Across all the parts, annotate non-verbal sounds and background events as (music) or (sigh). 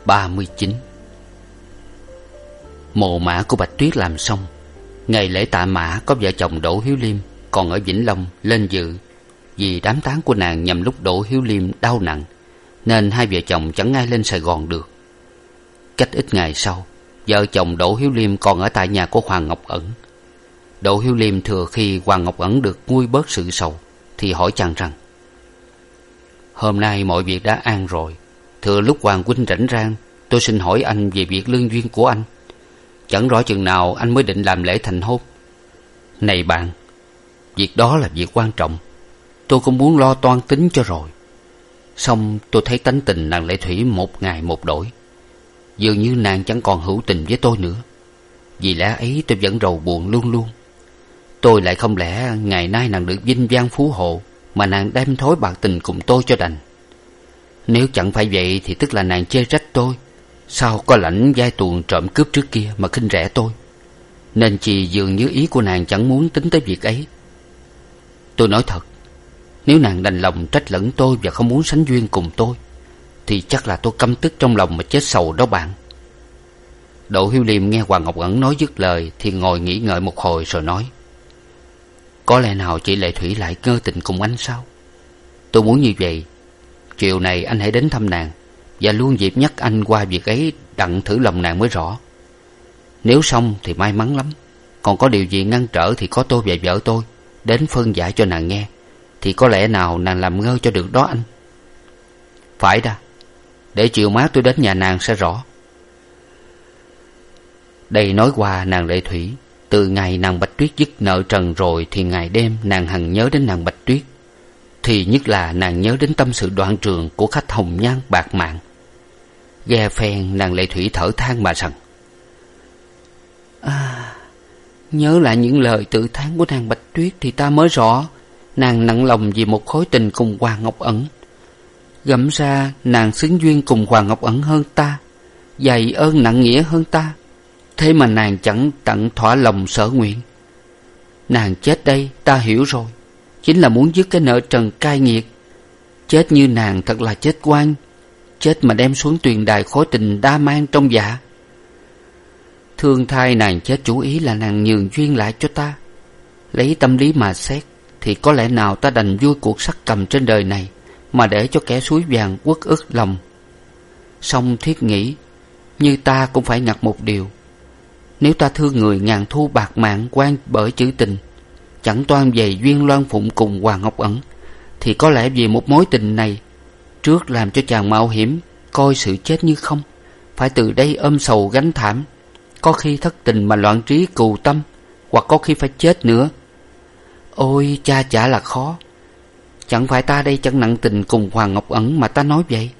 Tập ba mươi chín. Mồ mã của bạch tuyết làm xong, ngày lễ tạ mã có vợ chồng đỗ hiếu liêm còn ở vĩnh long lên dự vì đám tán của nàng nhằm lúc đỗ hiếu liêm đau nặng, nên hai vợ chồng chẳng ai lên sài gòn được. Cách ít ngày sau, vợ chồng đỗ hiếu liêm còn ở tại nhà của hoàng ngọc ẩn. Đỗ hiếu liêm thừa khi hoàng ngọc ẩn được nguôi bớt sự sầu, thì hỏi chàng rằng, hôm nay mọi việc đã an rồi thừa lúc hoàng huynh rảnh rang, tôi xin hỏi anh về việc lương duyên của anh. Chẳng rõ chừng nào anh mới định làm lễ thành hôn. Này bạn, việc đó là việc quan trọng. Tôi cũng muốn lo toan tính cho rồi. Song tôi thấy tánh tình nàng lệ thủy một ngày một đổi. Dường như nàng chẳng còn hữu tình với tôi nữa. Vì lẽ ấy tôi vẫn rầu buồn luôn luôn. Tôi lại không lẽ ngày nay nàng được vinh vang phú hộ mà nàng đem thối bạc tình cùng tôi cho đành nếu chẳng phải vậy thì tức là nàng chê trách tôi. Sao có lãnh vai tuồng trộm cướp trước kia mà khinh rẻ tôi? Nên chị dường như ý của nàng chẳng muốn tính tới việc ấy. Tôi nói thật, nếu nàng đành lòng trách lẫn tôi và không muốn sánh duyên cùng tôi, thì chắc là tôi căm tức trong lòng mà chết sầu đó bạn. Đỗ hiếu liêm nghe hoàng ngọc ẩn nói dứt lời thì ngồi nghĩ ngợi một hồi rồi nói, có lẽ nào chị lệ thủy lại ngơ tình cùng anh sao? Tôi muốn như vậy chiều này anh hãy đến thăm nàng, và luôn dịp nhắc anh qua việc ấy đặng thử lòng nàng mới rõ. Nếu xong thì may mắn lắm, còn có điều gì ngăn trở thì có tôi và vợ tôi đến phân giải cho nàng nghe, thì có lẽ nào nàng làm ngơ cho được đó anh? Phải đa để chiều mát tôi đến nhà nàng sẽ rõ. Đây nói qua nàng lệ thủy, từ ngày nàng bạch tuyết dứt nợ trần rồi thì ngày đêm nàng hằng nhớ đến nàng bạch tuyết thì nhất là nàng nhớ đến tâm sự đoạn trường của khách hồng nhan bạc mạng. Ghe phen nàng lệ thủy thở than mà rằng à nhớ lại những lời tự thán của nàng bạch tuyết thì ta mới rõ nàng nặng lòng vì một khối tình cùng hoàng ngọc ẩn. Gẫm ra nàng xứng duyên cùng hoàng ngọc ẩn hơn ta, dày ơn nặng nghĩa hơn ta, thế mà nàng chẳng tận thỏa lòng sở nguyện. Nàng chết đây, ta hiểu rồi chính là muốn dứt cái nợ trần cai nghiệt. Chết như nàng thật là chết quan chết mà đem xuống tuyền đài khối tình đa mang trong dạ. Thương thai nàng chết chủ ý là nàng nhường duyên lại cho ta. Lấy tâm lý mà xét, thì có lẽ nào ta đành vui cuộc sắc cầm trên đời này, mà để cho kẻ suối vàng uất ức lòng. Song thiết nghĩ, như ta cũng phải ngặt một điều. Nếu ta thương người ngàn thu bạc mạng quan bởi chữ tình chẳng toan về duyên loan phụng cùng hoàng ngọc ẩn thì có lẽ vì một mối tình này trước làm cho chàng mạo hiểm, coi sự chết như không. Phải từ đây ôm sầu gánh thảm, có khi thất tình mà loạn trí cù tâm, hoặc có khi phải chết nữa. Ôi, cha chả là khó. Chẳng phải ta đây chẳng nặng tình cùng hoàng ngọc ẩn mà ta nói vậy.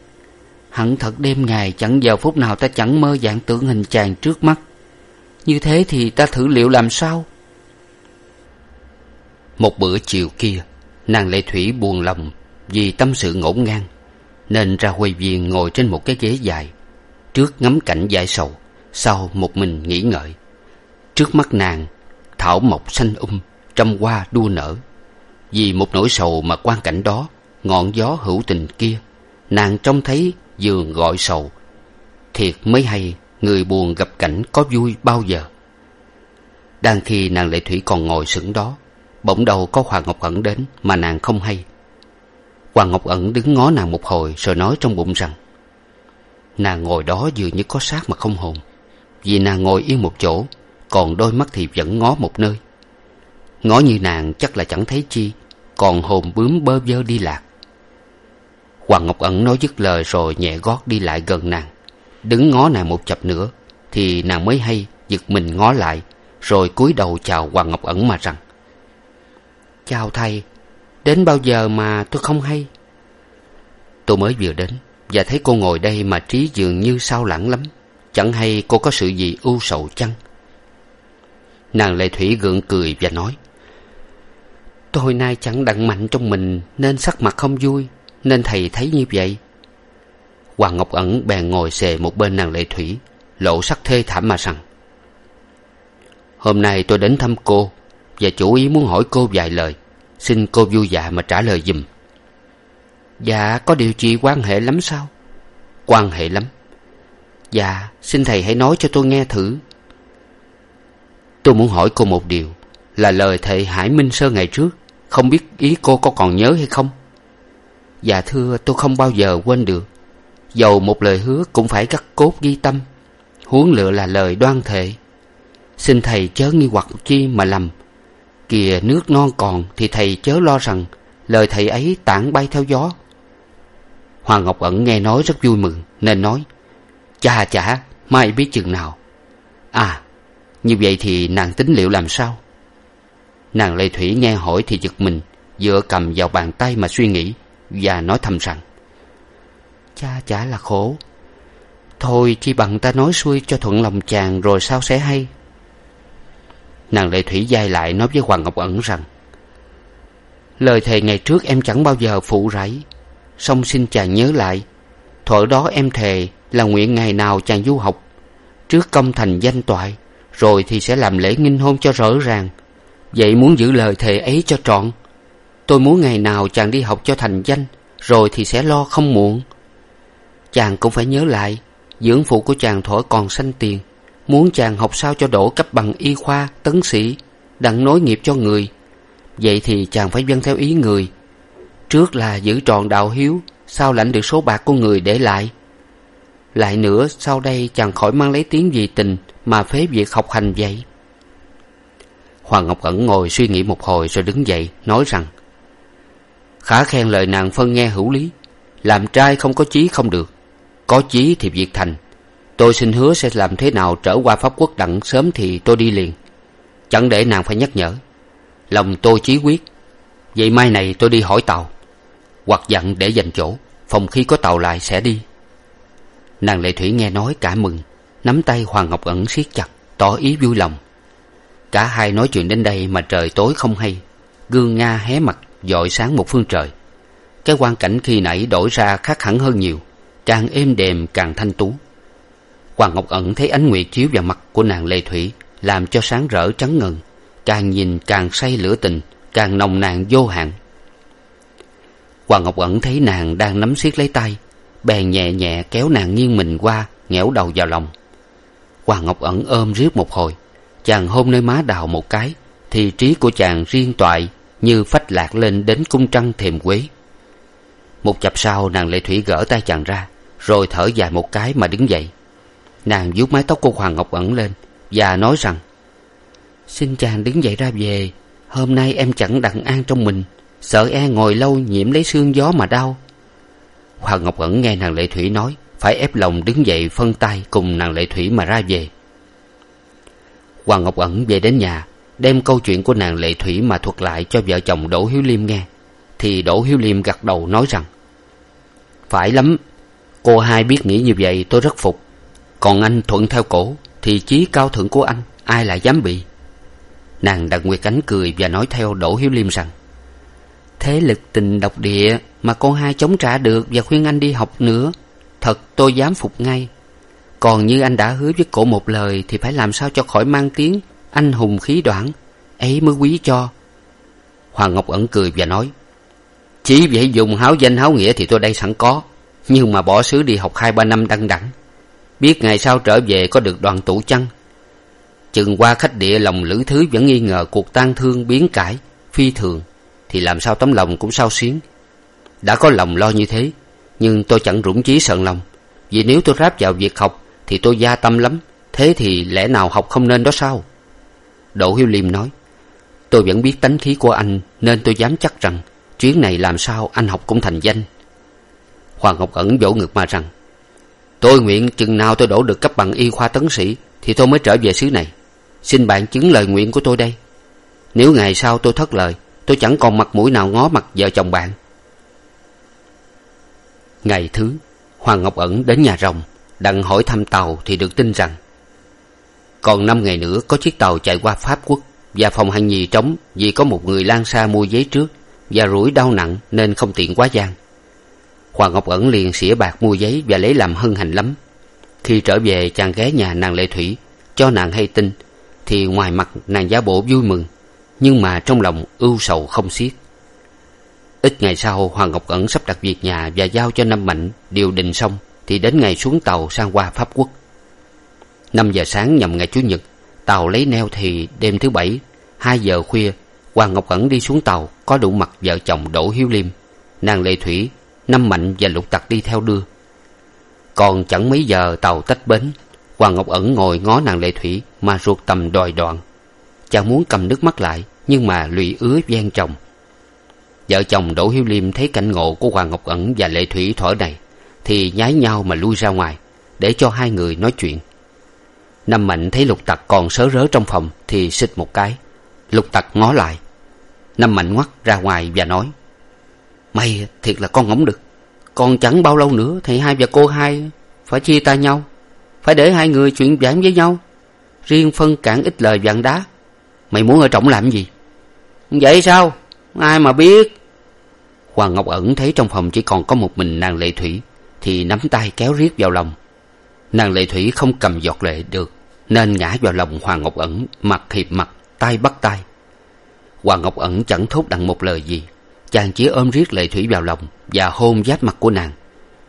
Hẳn thật đêm ngày chẳng giờ phút nào ta chẳng mơ dạng tưởng hình chàng trước mắt. Như thế thì ta thử liệu làm sao? Một bữa chiều kia, nàng lệ thủy buồn lòng vì tâm sự ngổn ngang, nên ra huê viên ngồi trên một cái ghế dài trước ngắm cảnh dại sầu sau một mình nghĩ ngợi trước mắt nàng, thảo mộc xanh um trăm hoa đua nở. Vì một nỗi sầu mà quan cảnh đó, ngọn gió hữu tình kia, nàng trông thấy giường gọi sầu. Thiệt mới hay, người buồn gặp cảnh có vui bao giờ. Đang khi nàng lệ thủy còn ngồi sững đó bỗng đầu có hoàng ngọc ẩn đến mà nàng không hay. Hoàng ngọc ẩn đứng ngó nàng một hồi rồi nói trong bụng rằng, nàng ngồi đó dường như có xác mà không hồn. Vì nàng ngồi yên một chỗ, còn đôi mắt thì vẫn ngó một nơi. Ngó như nàng chắc là chẳng thấy chi, còn hồn bướm bơ vơ đi lạc. Hoàng ngọc ẩn nói dứt lời rồi nhẹ gót đi lại gần nàng. Đứng ngó nàng một chập nữa thì nàng mới hay giật mình ngó lại, rồi cúi đầu chào hoàng ngọc ẩn mà rằng chào thầy. Đến bao giờ mà tôi không hay? Tôi mới vừa đến và thấy cô ngồi đây mà trí dường như sao lãng lắm. Chẳng hay cô có sự gì ưu sầu chăng? Nàng lệ thủy gượng cười và nói, tôi nay chẳng đặng mạnh trong mình nên sắc mặt không vui, nên thầy thấy như vậy. Hoàng ngọc ẩn bèn ngồi xề một bên nàng lệ thủy, lộ sắc thê thảm mà rằng, hôm nay tôi đến thăm cô và chủ ý muốn hỏi cô vài lời xin cô vui dạ mà trả lời giùm. Dạ có điều gì quan hệ lắm sao? Quan hệ lắm. Dạ xin thầy hãy nói cho tôi nghe thử. Tôi muốn hỏi cô một điều, là lời thầy hải minh sơ ngày trước, không biết ý cô có còn nhớ hay không? Dạ thưa, tôi không bao giờ quên được. Dầu một lời hứa cũng phải cắt cốt ghi tâm, huống lựa là lời đoan thệ. Xin thầy chớ nghi hoặc chi mà lầm kìa, nước non còn, thì thầy chớ lo rằng lời thầy ấy tản bay theo gió. Hoàng ngọc ẩn nghe nói rất vui mừng, nên nói, chà chả mai biết chừng nào. À như vậy thì nàng tính liệu làm sao? Nàng lệ thủy nghe hỏi thì giật mình, dựa cầm vào bàn tay mà suy nghĩ và nói thầm rằng cha chả là khổ. Thôi chi bằng ta nói xuôi cho thuận lòng chàng rồi sao sẽ hay nàng lệ thủy dai lại nói với hoàng ngọc ẩn rằng, lời thề ngày trước em chẳng bao giờ phụ rảy song xin chàng nhớ lại, thuở đó em thề là nguyện ngày nào chàng du học, trước công thành danh toại, rồi thì sẽ làm lễ nghinh hôn cho rõ ràng. Vậy muốn giữ lời thề ấy cho trọn, tôi muốn ngày nào chàng đi học cho thành danh, rồi thì sẽ lo không muộn. Chàng cũng phải nhớ lại, dưỡng phụ của chàng thuở còn sanh tiền muốn chàng học sao cho đổ cấp bằng y khoa, tấn sĩ, đặng nối nghiệp cho người. Vậy thì chàng phải vâng theo ý người. Trước là giữ trọn đạo hiếu, sau lãnh được số bạc của người để lại. Lại nữa, sau đây chàng khỏi mang lấy tiếng vì tình mà phế việc học hành vậy. Hoàng ngọc ẩn ngồi suy nghĩ một hồi rồi đứng dậy, nói rằng, khả khen lời nàng phân nghe hữu lý, làm trai không có chí không được, có chí thì việc thành tôi xin hứa sẽ làm thế nào trở qua pháp quốc đặng sớm thì tôi đi liền. Chẳng để nàng phải nhắc nhở. Lòng tôi chí quyết. Vậy mai này tôi đi hỏi tàu hoặc dặn để dành chỗ, phòng khi có tàu lại sẽ đi. Nàng lệ thủy nghe nói cả mừng, nắm tay hoàng ngọc ẩn siết chặt, tỏ ý vui lòng. Cả hai nói chuyện đến đây mà trời tối không hay. Gương nga hé mặt, dọi sáng một phương trời. Cái quan cảnh khi nãy đổi ra khác hẳn hơn nhiều, càng êm đềm càng thanh tú hoàng ngọc ẩn thấy ánh nguyệt chiếu vào mặt của nàng lệ thủy, làm cho sáng rỡ trắng ngần, càng nhìn càng say lửa tình, càng nồng nàn vô hạn. Hoàng ngọc ẩn thấy nàng đang nắm siết lấy tay bèn nhẹ nhẹ kéo nàng nghiêng mình qua, nghẽo đầu vào lòng. Hoàng ngọc ẩn ôm riết một hồi, chàng hôn nơi má đào một cái, thì trí của chàng riêng toại như phách lạc lên đến cung trăng thềm quế. Một chập sau, nàng lệ thủy gỡ tay chàng ra, rồi thở dài một cái mà đứng dậy nàng vuốt mái tóc của hoàng ngọc ẩn lên và nói rằng, xin chàng đứng dậy ra về. Hôm nay em chẳng đặng an trong mình. Sợ e ngồi lâu nhiễm lấy sương gió mà đau. Hoàng ngọc ẩn nghe nàng lệ thủy nói, phải ép lòng đứng dậy phân tay cùng nàng lệ thủy mà ra về. Hoàng ngọc ẩn về đến nhà, đem câu chuyện của nàng lệ thủy mà thuật lại cho vợ chồng đỗ hiếu liêm nghe. Thì đỗ hiếu liêm gật đầu nói rằng, phải lắm. Cô hai biết nghĩ như vậy, tôi rất phục còn anh thuận theo cổ, thì chí cao thượng của anh, ai lại dám bị? Nàng đặng nguyệt ánh cười và nói theo đỗ hiếu liêm rằng, thế lực tình độc địa mà con hai chống trả được và khuyên anh đi học nữa, thật tôi dám phục ngay. Còn như anh đã hứa với cổ một lời thì phải làm sao cho khỏi mang tiếng anh hùng khí đoạn ấy mới quý cho. Hoàng ngọc ẩn cười và nói chỉ vậy dùng háo danh háo nghĩa thì tôi đây sẵn có, nhưng mà bỏ xứ đi học hai ba năm đăng đẳng biết ngày sau trở về có được đoàn tụ chăng? Chừng qua khách địa lòng lữ thứ vẫn nghi ngờ cuộc tang thương biến cải, phi thường, thì làm sao tấm lòng cũng sao xuyến? Đã có lòng lo như thế, nhưng tôi chẳng rủng chí sợn lòng. Vì nếu tôi ráp vào việc học, thì tôi gia tâm lắm. Thế thì lẽ nào học không nên đó sao? Đỗ hiếu liêm nói, tôi vẫn biết tánh khí của anh, nên tôi dám chắc rằng chuyến này làm sao anh học cũng thành danh. Hoàng ngọc ẩn vỗ ngực mà rằng tôi nguyện chừng nào tôi đổ được cấp bằng y khoa tấn sĩ, thì tôi mới trở về xứ này. Xin bạn chứng lời nguyện của tôi đây. Nếu ngày sau tôi thất lời, tôi chẳng còn mặt mũi nào ngó mặt vợ chồng bạn. Ngày thứ, hoàng ngọc ẩn đến nhà rồng, đặng hỏi thăm tàu thì được tin rằng, còn năm ngày nữa có chiếc tàu chạy qua pháp quốc, và phòng hành nhì trống vì có một người lan xa mua giấy trước, và rủi đau nặng nên không tiện quá gian hoàng ngọc ẩn liền xỉa bạc mua giấy và lấy làm hân hạnh lắm. Khi trở về, chàng ghé nhà nàng lệ thủy, cho nàng hay tin, thì ngoài mặt nàng giả bộ vui mừng, nhưng mà trong lòng ưu sầu không xiết. Ít ngày sau, hoàng ngọc ẩn sắp đặt việc nhà và giao cho năm mạnh điều đình xong, thì đến ngày xuống tàu sang qua pháp quốc. Năm giờ sáng nhằm ngày chủ nhật, tàu lấy neo thì đêm thứ bảy, hai giờ khuya, hoàng ngọc ẩn đi xuống tàu, có đủ mặt vợ chồng đỗ hiếu liêm, nàng lệ thủy năm mạnh và lục tặc đi theo đưa. Còn chẳng mấy giờ tàu tách bến, hoàng ngọc ẩn ngồi ngó nàng lệ thủy mà ruột tầm đòi đoạn. Chàng muốn cầm nước mắt lại, nhưng mà lụy ứa gian chồng vợ chồng đỗ hiếu liêm thấy cảnh ngộ của hoàng ngọc ẩn và lệ thủy thuở này thì nhái nhau mà lui ra ngoài, để cho hai người nói chuyện. Năm mạnh thấy lục tặc còn sớ rớ trong phòng thì xích một cái. Lục tặc ngó lại. Năm mạnh ngoắt ra ngoài và nói mày thiệt là con ngỗng đực. Còn chẳng bao lâu nữa thì hai và cô hai phải chia tay nhau, phải để hai người chuyện giảng với nhau. Riêng phân cản ít lời vạn đá. Mày muốn ở trọng làm gì? Vậy sao? Ai mà biết? Hoàng ngọc ẩn thấy trong phòng chỉ còn có một mình nàng lệ thủy, thì nắm tay kéo riết vào lòng. Nàng lệ thủy không cầm giọt lệ được, nên ngã vào lòng hoàng ngọc ẩn, mặt hiệp mặt, tay bắt tay. Hoàng ngọc ẩn chẳng thốt đặng một lời gì chàng chỉ ôm riết lệ thủy vào lòng và hôn giáp mặt của nàng.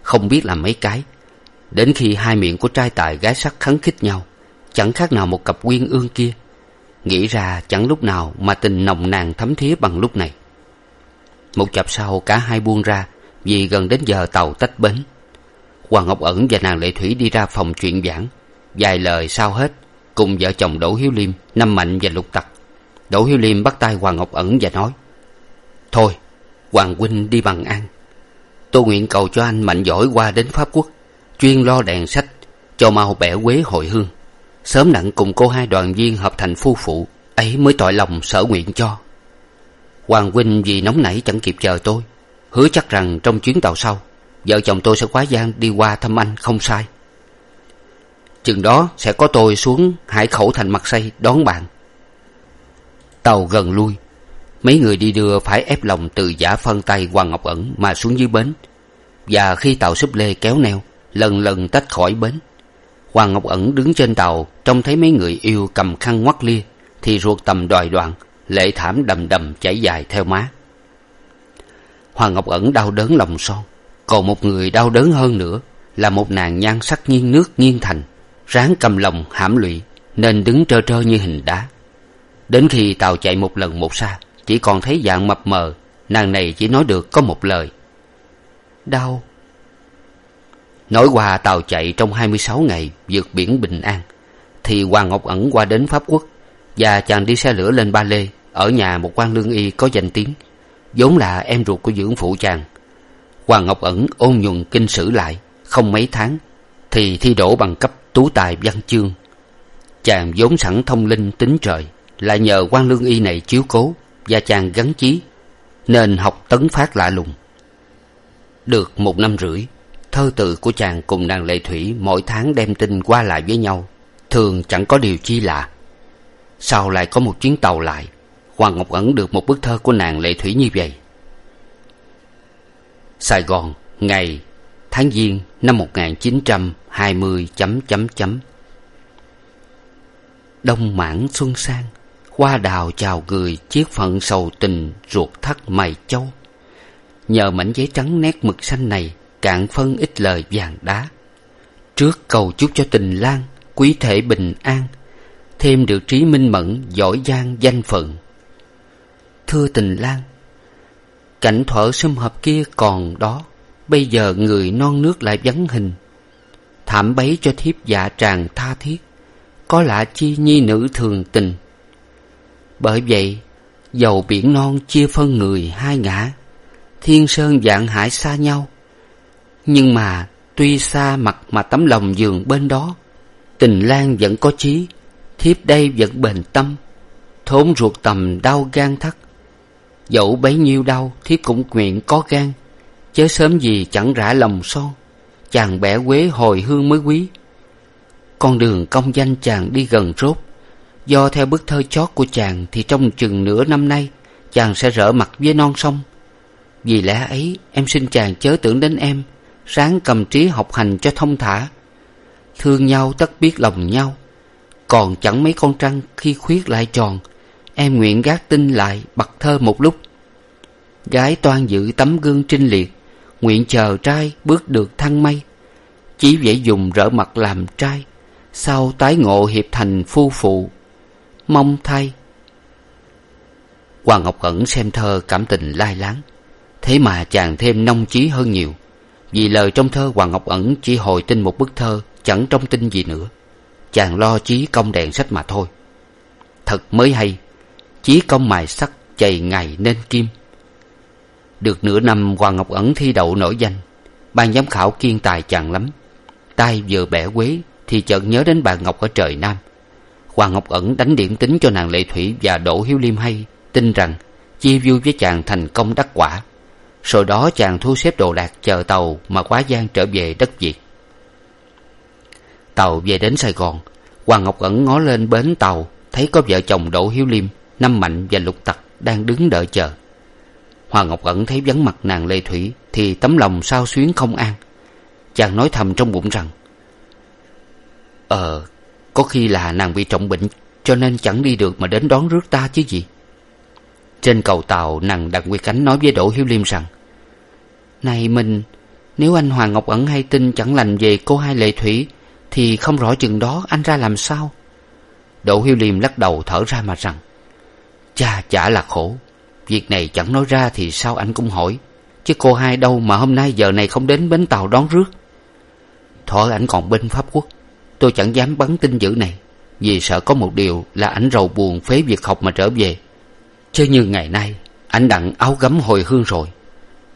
Không biết làm mấy cái. Đến khi hai miệng của trai tài gái sắc khắng khích nhau, chẳng khác nào một cặp quyên ương kia. Nghĩ ra chẳng lúc nào mà tình nồng nàn thấm thía bằng lúc này. Một chập sau cả hai buông ra vì gần đến giờ tàu tách bến. Hoàng ngọc ẩn và nàng lệ thủy đi ra phòng chuyện giảng. Vài lời sau hết, cùng vợ chồng đỗ hiếu liêm, năm mạnh và lục tặc. Đỗ hiếu liêm bắt tay hoàng ngọc ẩn và nói, thôi hoàng huynh đi bằng an. Tôi nguyện cầu cho anh mạnh giỏi qua đến pháp quốc, chuyên lo đèn sách, cho mau bẻ quế hồi hương. Sớm nặng cùng cô hai đoàn viên hợp thành phu phụ, ấy mới tội lòng sở nguyện cho. Hoàng huynh vì nóng nảy chẳng kịp chờ tôi, hứa chắc rằng trong chuyến tàu sau, vợ chồng tôi sẽ quá gian đi qua thăm anh không sai. Chừng đó sẽ có tôi xuống hải khẩu thành mặt xây đón bạn. Tàu gần lui mấy người đi đưa phải ép lòng từ giả phân tay hoàng ngọc ẩn mà xuống dưới bến. Và khi tàu súp lê kéo neo, lần lần tách khỏi bến. Hoàng ngọc ẩn đứng trên tàu, trông thấy mấy người yêu cầm khăn ngoắt lia, thì ruột tầm đòi đoạn, lệ thảm đầm đầm chảy dài theo má. Hoàng ngọc ẩn đau đớn lòng son, còn một người đau đớn hơn nữa là một nàng nhan sắc nghiêng nước nghiêng thành, ráng cầm lòng hãm lụy, nên đứng trơ trơ như hình đá. Đến khi tàu chạy một lần một xa chỉ còn thấy dạng mập mờ nàng này chỉ nói được có một lời. Đau. Nói qua tàu chạy trong hai mươi sáu ngày vượt biển bình an. Thì hoàng ngọc ẩn qua đến pháp quốc và chàng đi xe lửa lên ba lê ở nhà một quan lương y có danh tiếng. Vốn là em ruột của dưỡng phụ chàng. Hoàng ngọc ẩn ôn nhuần kinh sử lại không mấy tháng thì thi đỗ bằng cấp tú tài văn chương. Chàng vốn sẵn thông linh tính trời lại nhờ quan lương y này chiếu cố và chàng gắn chí, nên học tấn phát lạ lùng. Được một năm rưỡi, thơ tự của chàng cùng nàng lệ thủy mỗi tháng đem tin qua lại với nhau. Thường chẳng có điều chi lạ. Sau lại có một chuyến tàu lại, hoàng ngọc ẩn được một bức thơ của nàng lệ thủy như vậy. Sài gòn, ngày tháng giêng năm một nghìn chín trăm hai mươi chấm chấm chấm. Đông mãn xuân sang hoa đào chào người chiếc phận sầu tình ruột thắt mày châu. Nhờ mảnh giấy trắng nét mực xanh này, cạn phân ít lời vàng đá. Trước cầu chúc cho tình lan quý thể bình an, thêm được trí minh mẫn, giỏi giang, danh phận. Thưa tình lan cảnh thuở sum họp kia còn đó, bây giờ người non nước lại vắng hình. Thảm bấy cho thiếp dạ tràng tha thiết, có lạ chi nhi nữ thường tình bởi vậy, dầu biển non chia phân người hai ngã, thiên sơn vạn hải xa nhau. Nhưng mà tuy xa mặt mà tấm lòng giường bên đó, tình lan vẫn có chí, thiếp đây vẫn bền tâm, thốn ruột tầm đau gan thắt. Dẫu bấy nhiêu đau, thiếp cũng nguyện có gan, chớ sớm gì chẳng rã lòng son. Chàng bẻ quế hồi hương mới quý. Con đường công danh chàng đi gần rốt do theo bức thơ chót của chàng thì trong chừng nửa năm nay, chàng sẽ rỡ mặt với non sông. Vì lẽ ấy, em xin chàng chớ tưởng đến em ráng cầm trí học hành cho thông thả. Thương nhau tất biết lòng nhau, còn chẳng mấy con trăng khi khuyết lại tròn, em nguyện gác tin lại bặt thơ một lúc. Gái toan giữ tấm gương trinh liệt, nguyện chờ trai bước được thăng mây chỉ dễ dùng rỡ mặt làm trai, sau tái ngộ hiệp thành phu phụ mong thay. Hoàng ngọc ẩn xem thơ cảm tình lai láng, thế mà chàng thêm nông chí hơn nhiều. Vì lời trong thơ hoàng ngọc ẩn chỉ hồi tin một bức thơ, chẳng trong tin gì nữa. Chàng lo chí công đèn sách mà thôi. Thật mới hay, chí công mài sắt chày ngày nên kim. Được nửa năm hoàng ngọc ẩn thi đậu nổi danh, ban giám khảo kiên tài chàng lắm. Tay vừa bẻ quế thì chợt nhớ đến bà ngọc ở trời nam hoàng ngọc ẩn đánh điểm tính cho nàng lệ thủy và đỗ hiếu liêm hay, tin rằng chia vui với chàng thành công đắc quả. Sau đó chàng thu xếp đồ đạc chờ tàu mà quá giang trở về đất việt. Tàu về đến sài gòn hoàng ngọc ẩn ngó lên bến tàu, thấy có vợ chồng đỗ hiếu liêm, năm mạnh và lục tặc đang đứng đợi chờ. Hoàng ngọc ẩn thấy vắng mặt nàng lê thủy thì tấm lòng sao xuyến không an. Chàng nói thầm trong bụng rằng ờ có khi là nàng bị trọng bệnh, cho nên chẳng đi được mà đến đón rước ta chứ gì. Trên cầu tàu, nàng đặng quy cánh nói với đỗ hiếu liêm rằng, này mình, nếu anh hoàng ngọc ẩn hay tin chẳng lành về cô hai lệ thủy, thì không rõ chừng đó anh ra làm sao? Đỗ hiếu liêm lắc đầu thở ra mà rằng cha chả là khổ. Việc này chẳng nói ra thì sao anh cũng hỏi, chứ cô hai đâu mà hôm nay giờ này không đến bến tàu đón rước. Thuở ảnh còn bên pháp quốc tôi chẳng dám bắn tin dữ này, vì sợ có một điều là ảnh rầu buồn phế việc học mà trở về. Chứ như ngày nay, ảnh đặng áo gấm hồi hương rồi.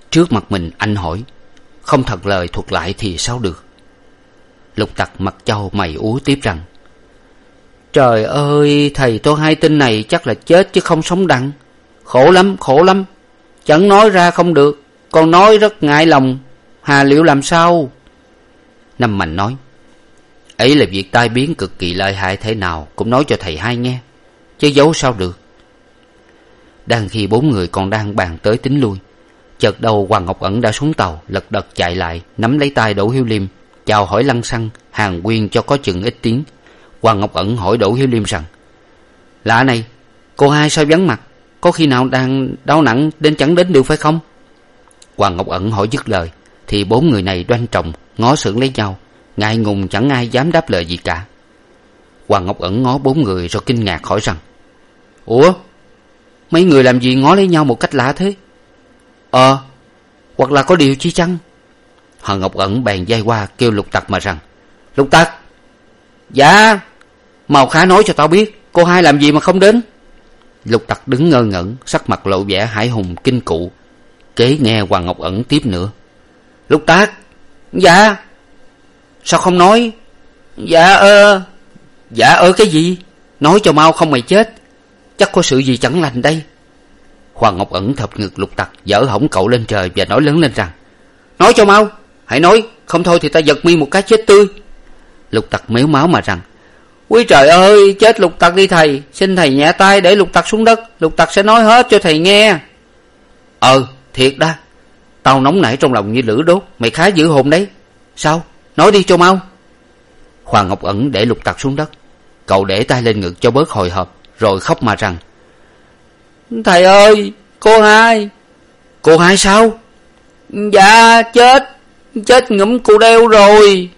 Trước mặt mình anh hỏi, không thật lời thuật lại thì sao được? Lục tặc mặt châu mày ú tiếp rằng, trời ơi, thầy tôi hai tin này chắc là chết chứ không sống đặng. Khổ lắm khổ lắm. Chẳng nói ra không được con nói rất ngại lòng. Hà liệu làm sao? Năm mạnh nói ấy là việc tai biến cực kỳ lợi hại thế nào cũng nói cho thầy hai nghe. Chứ giấu sao được. Đang khi bốn người còn đang bàn tới tính lui, chợt đầu hoàng ngọc ẩn đã xuống tàu, lật đật chạy lại, nắm lấy tay đỗ hiếu liêm, chào hỏi lăng xăng, hàng quyên cho có chừng ít tiếng. Hoàng ngọc ẩn hỏi đỗ hiếu liêm rằng, lạ này, cô hai sao vắng mặt? Có khi nào đang đau nặng đến chẳng đến được phải không? Hoàng ngọc ẩn hỏi dứt lời, thì bốn người này đoan trọng ngó sững lấy nhau ngại ngùng chẳng ai dám đáp lời gì cả. Hoàng ngọc ẩn ngó bốn người rồi kinh ngạc hỏi rằng, ủa, mấy người làm gì ngó lấy nhau một cách lạ thế? Ờ hoặc là có điều chi chăng? Hoàng ngọc ẩn bèn dây qua kêu lục tặc mà rằng, lục tặc dạ màu khá nói cho tao biết, cô hai làm gì mà không đến? Lục tặc đứng ngơ ngẩn, sắc mặt lộ vẻ hải hùng kinh cụ, kế nghe hoàng ngọc ẩn tiếp nữa, lục tặc dạ sao không nói? Dạ ơ dạ ơ cái gì? Nói cho mau không mày chết. Chắc có sự gì chẳng lành đây. Hoàng ngọc ẩn thập ngực lục tặc, dở hỏng cậu lên trời và nói lớn lên rằng, nói cho mau, hãy nói, không thôi thì ta giật mi một cái chết tươi. Lục tặc mếu máu mà rằng quý trời ơi, chết lục tặc đi thầy, xin thầy nhẹ tay để lục tặc xuống đất, lục tặc sẽ nói hết cho thầy nghe. Ờ thiệt đa tao nóng nảy trong lòng như lửa đốt, mày khá giữ hồn đấy. Sao? Nói đi cho mau hoàng ngọc ẩn để lục tặc xuống đất. Cậu để tay lên ngực cho bớt hồi hộp rồi khóc mà rằng thầy ơi cô hai. Cô hai sao? Dạ chết. Chết ngủm cụ đeo rồi.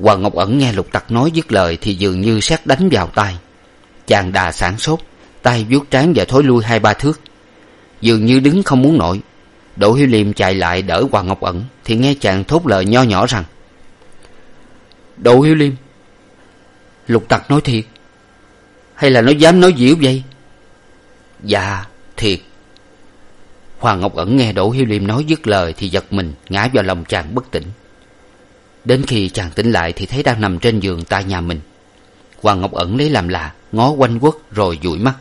Hoàng ngọc ẩn nghe lục tặc nói dứt lời thì dường như sét đánh vào tai. Chàng đà sảng sốt tay vuốt trán và thối lui hai ba thước. Dường như đứng không muốn nổi đỗ hiếu liêm chạy lại đỡ hoàng ngọc ẩn, thì nghe chàng thốt lời nho nhỏ rằng, đỗ hiếu liêm, lục tặc nói thiệt, hay là nó dám nói diễu vậy? Dạ thiệt. Hoàng ngọc ẩn nghe đỗ hiếu liêm nói dứt lời thì giật mình, ngã vào lòng chàng bất tỉnh. Đến khi chàng tỉnh lại thì thấy đang nằm trên giường tại nhà mình. Hoàng ngọc ẩn lấy làm lạ, ngó quanh quất rồi dụi mắt.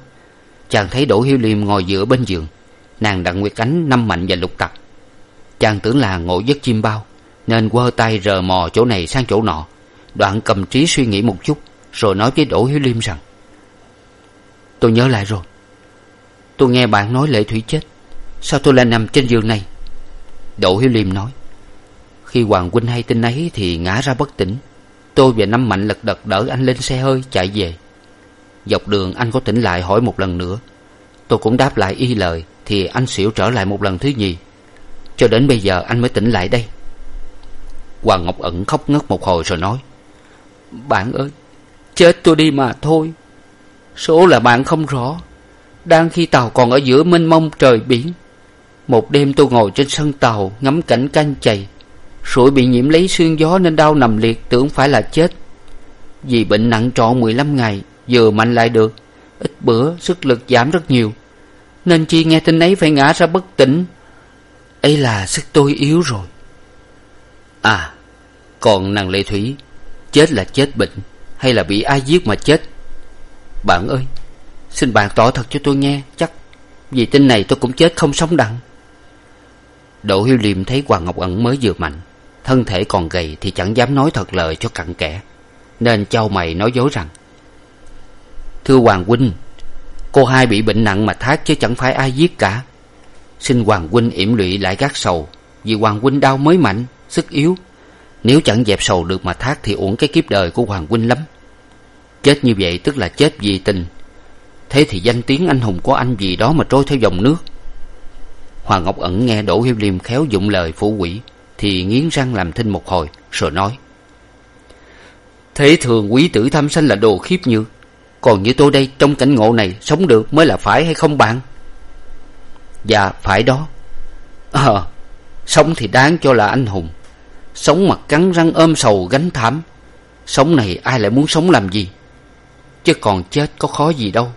Chàng thấy đỗ hiếu liêm ngồi giữa bên giường nàng đặng nguyệt ánh năm mạnh và lục tặc chàng tưởng là ngộ giấc chim bao, nên quơ tay rờ mò chỗ này sang chỗ nọ. Đoạn cầm trí suy nghĩ một chút, rồi nói với đỗ hiếu liêm rằng, tôi nhớ lại rồi. Tôi nghe bạn nói lệ thủy chết. Sao tôi lại nằm trên giường này? Đỗ hiếu liêm nói, khi hoàng huynh hay tin ấy thì ngã ra bất tỉnh. Tôi và năm mạnh lật đật đỡ anh lên xe hơi, chạy về. Dọc đường anh có tỉnh lại hỏi một lần nữa. Tôi cũng đáp lại y lời thì anh xỉu trở lại một lần thứ nhì. Cho đến bây giờ anh mới tỉnh lại đây. Hoàng ngọc ẩn khóc ngất một hồi rồi nói, bạn ơi, chết tôi đi mà thôi. Số là bạn không rõ. Đang khi tàu còn ở giữa mênh mông trời biển, một đêm tôi ngồi trên sân tàu ngắm cảnh canh chày. Sụi bị nhiễm lấy xương gió nên đau nằm liệt, tưởng phải là chết. Vì bệnh nặng trọn mười lăm ngày, vừa mạnh lại được, ít bữa sức lực giảm rất nhiều nên chi nghe tin ấy phải ngã ra bất tỉnh. Ấy là sức tôi yếu rồi. À còn nàng lệ thủy, chết là chết bệnh hay là bị ai giết mà chết? Bạn ơi, xin bạn tỏ thật cho tôi nghe, chắc vì tin này tôi cũng chết không sống đặng. Đỗ hiếu liêm thấy hoàng ngọc ẩn mới vừa mạnh, thân thể còn gầy thì chẳng dám nói thật lời cho cặn kẽ, nên châu mày nói dối rằng, thưa hoàng huynh cô hai bị bệnh nặng mà thác chứ chẳng phải ai giết cả. Xin hoàng huynh yểm lụy lại gác sầu, vì hoàng huynh đau mới mạnh, sức yếu. Nếu chẳng dẹp sầu được mà thác thì uổng cái kiếp đời của hoàng huynh lắm. Chết như vậy tức là chết vì tình. Thế thì danh tiếng anh hùng của anh gì đó mà trôi theo dòng nước. Hoàng ngọc ẩn nghe đỗ hiếu liêm khéo dụng lời phủ quỷ, thì nghiến răng làm thinh một hồi, rồi nói. Thế thường quý tử tham sanh là đồ khiếp nhược còn như tôi đây, trong cảnh ngộ này, sống được mới là phải hay không bạn? Dạ phải đó. Ờ sống thì đáng cho là anh hùng. Sống mặt cắn răng ôm sầu gánh thảm. Sống này ai lại muốn sống làm gì? Chứ còn chết có khó gì đâu.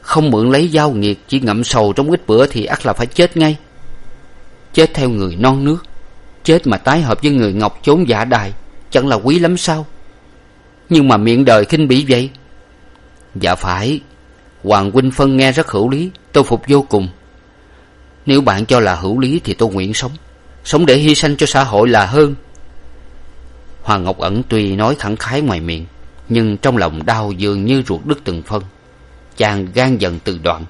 Không mượn lấy dao nghiệt, chỉ ngậm sầu trong ít bữa thì ắt là phải chết ngay. Chết theo người non nước. Chết mà tái hợp với người ngọc chốn giả đài, chẳng là quý lắm sao? Nhưng mà miệng đời khinh bỉ vậy dạ phải. Hoàng huynh phân nghe rất hữu lý, tôi phục vô cùng. Nếu bạn cho là hữu lý thì tôi nguyện sống. Sống để hy sanh cho xã hội là hơn. Hoàng ngọc ẩn tuy nói khẳng khái ngoài miệng, nhưng trong lòng đau dường như ruột đứt từng phân. Chàng gan dần từ đoạn.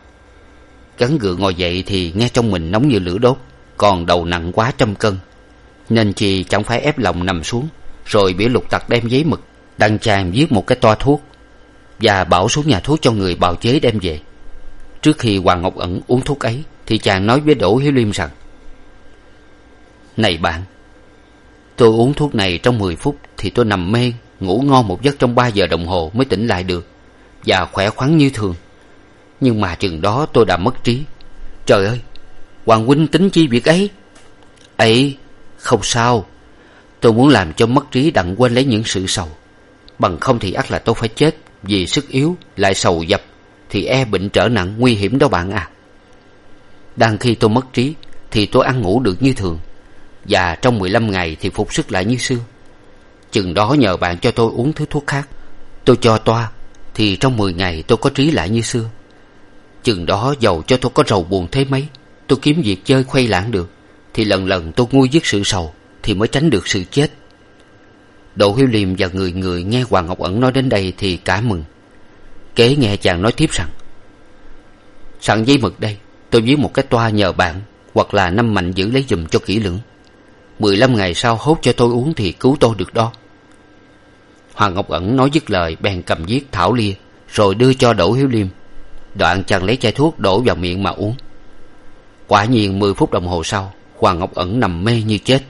Gắn gượng ngồi dậy thì nghe trong mình nóng như lửa đốt, còn đầu nặng quá trăm cân. Nên chi chẳng phải ép lòng nằm xuống, rồi biểu lục tặc đem giấy mực, đăng chàng viết một cái toa thuốc và bảo xuống nhà thuốc cho người bào chế đem về. Trước khi hoàng ngọc ẩn uống thuốc ấy, thì chàng nói với đỗ hiếu liêm rằng, này bạn, tôi uống thuốc này trong mười phút thì tôi nằm mê, ngủ ngon một giấc trong ba giờ đồng hồ mới tỉnh lại được và khỏe khoắn như thường. Nhưng mà chừng đó tôi đã mất trí. Trời ơi, hoàng huynh tính chi việc ấy? Ấy, không sao. Tôi muốn làm cho mất trí đặng quên lấy những sự sầu. Bằng không thì ắt là tôi phải chết vì sức yếu lại sầu dập, thì e bệnh trở nặng nguy hiểm đó bạn à. Đang khi tôi mất trí, thì tôi ăn ngủ được như thường, và trong mười lăm ngày thì phục sức lại như xưa. Chừng đó nhờ bạn cho tôi uống thứ thuốc khác. Tôi cho toa, thì trong mười ngày tôi có trí lại như xưa. Chừng đó giàu cho tôi có rầu buồn thế mấy, tôi kiếm việc chơi khuây lãng được, thì lần lần tôi nguôi dứt sự sầu, thì mới tránh được sự chết đỗ hiếu liêm và người người nghe hoàng ngọc ẩn nói đến đây thì cả mừng. Kế nghe chàng nói tiếp rằng, sẵn giấy mực đây, tôi viết một cái toa nhờ bạn, hoặc là năm mạnh giữ lấy giùm cho kỹ lưỡng. Mười lăm ngày sau hốt cho tôi uống thì cứu tôi được đó. Hoàng ngọc ẩn nói dứt lời, bèn cầm viết thảo lia, rồi đưa cho đỗ hiếu liêm. Đoạn chàng lấy chai thuốc đổ vào miệng mà uống. Quả nhiên mười phút đồng hồ sau, hoàng ngọc ẩn nằm mê như chết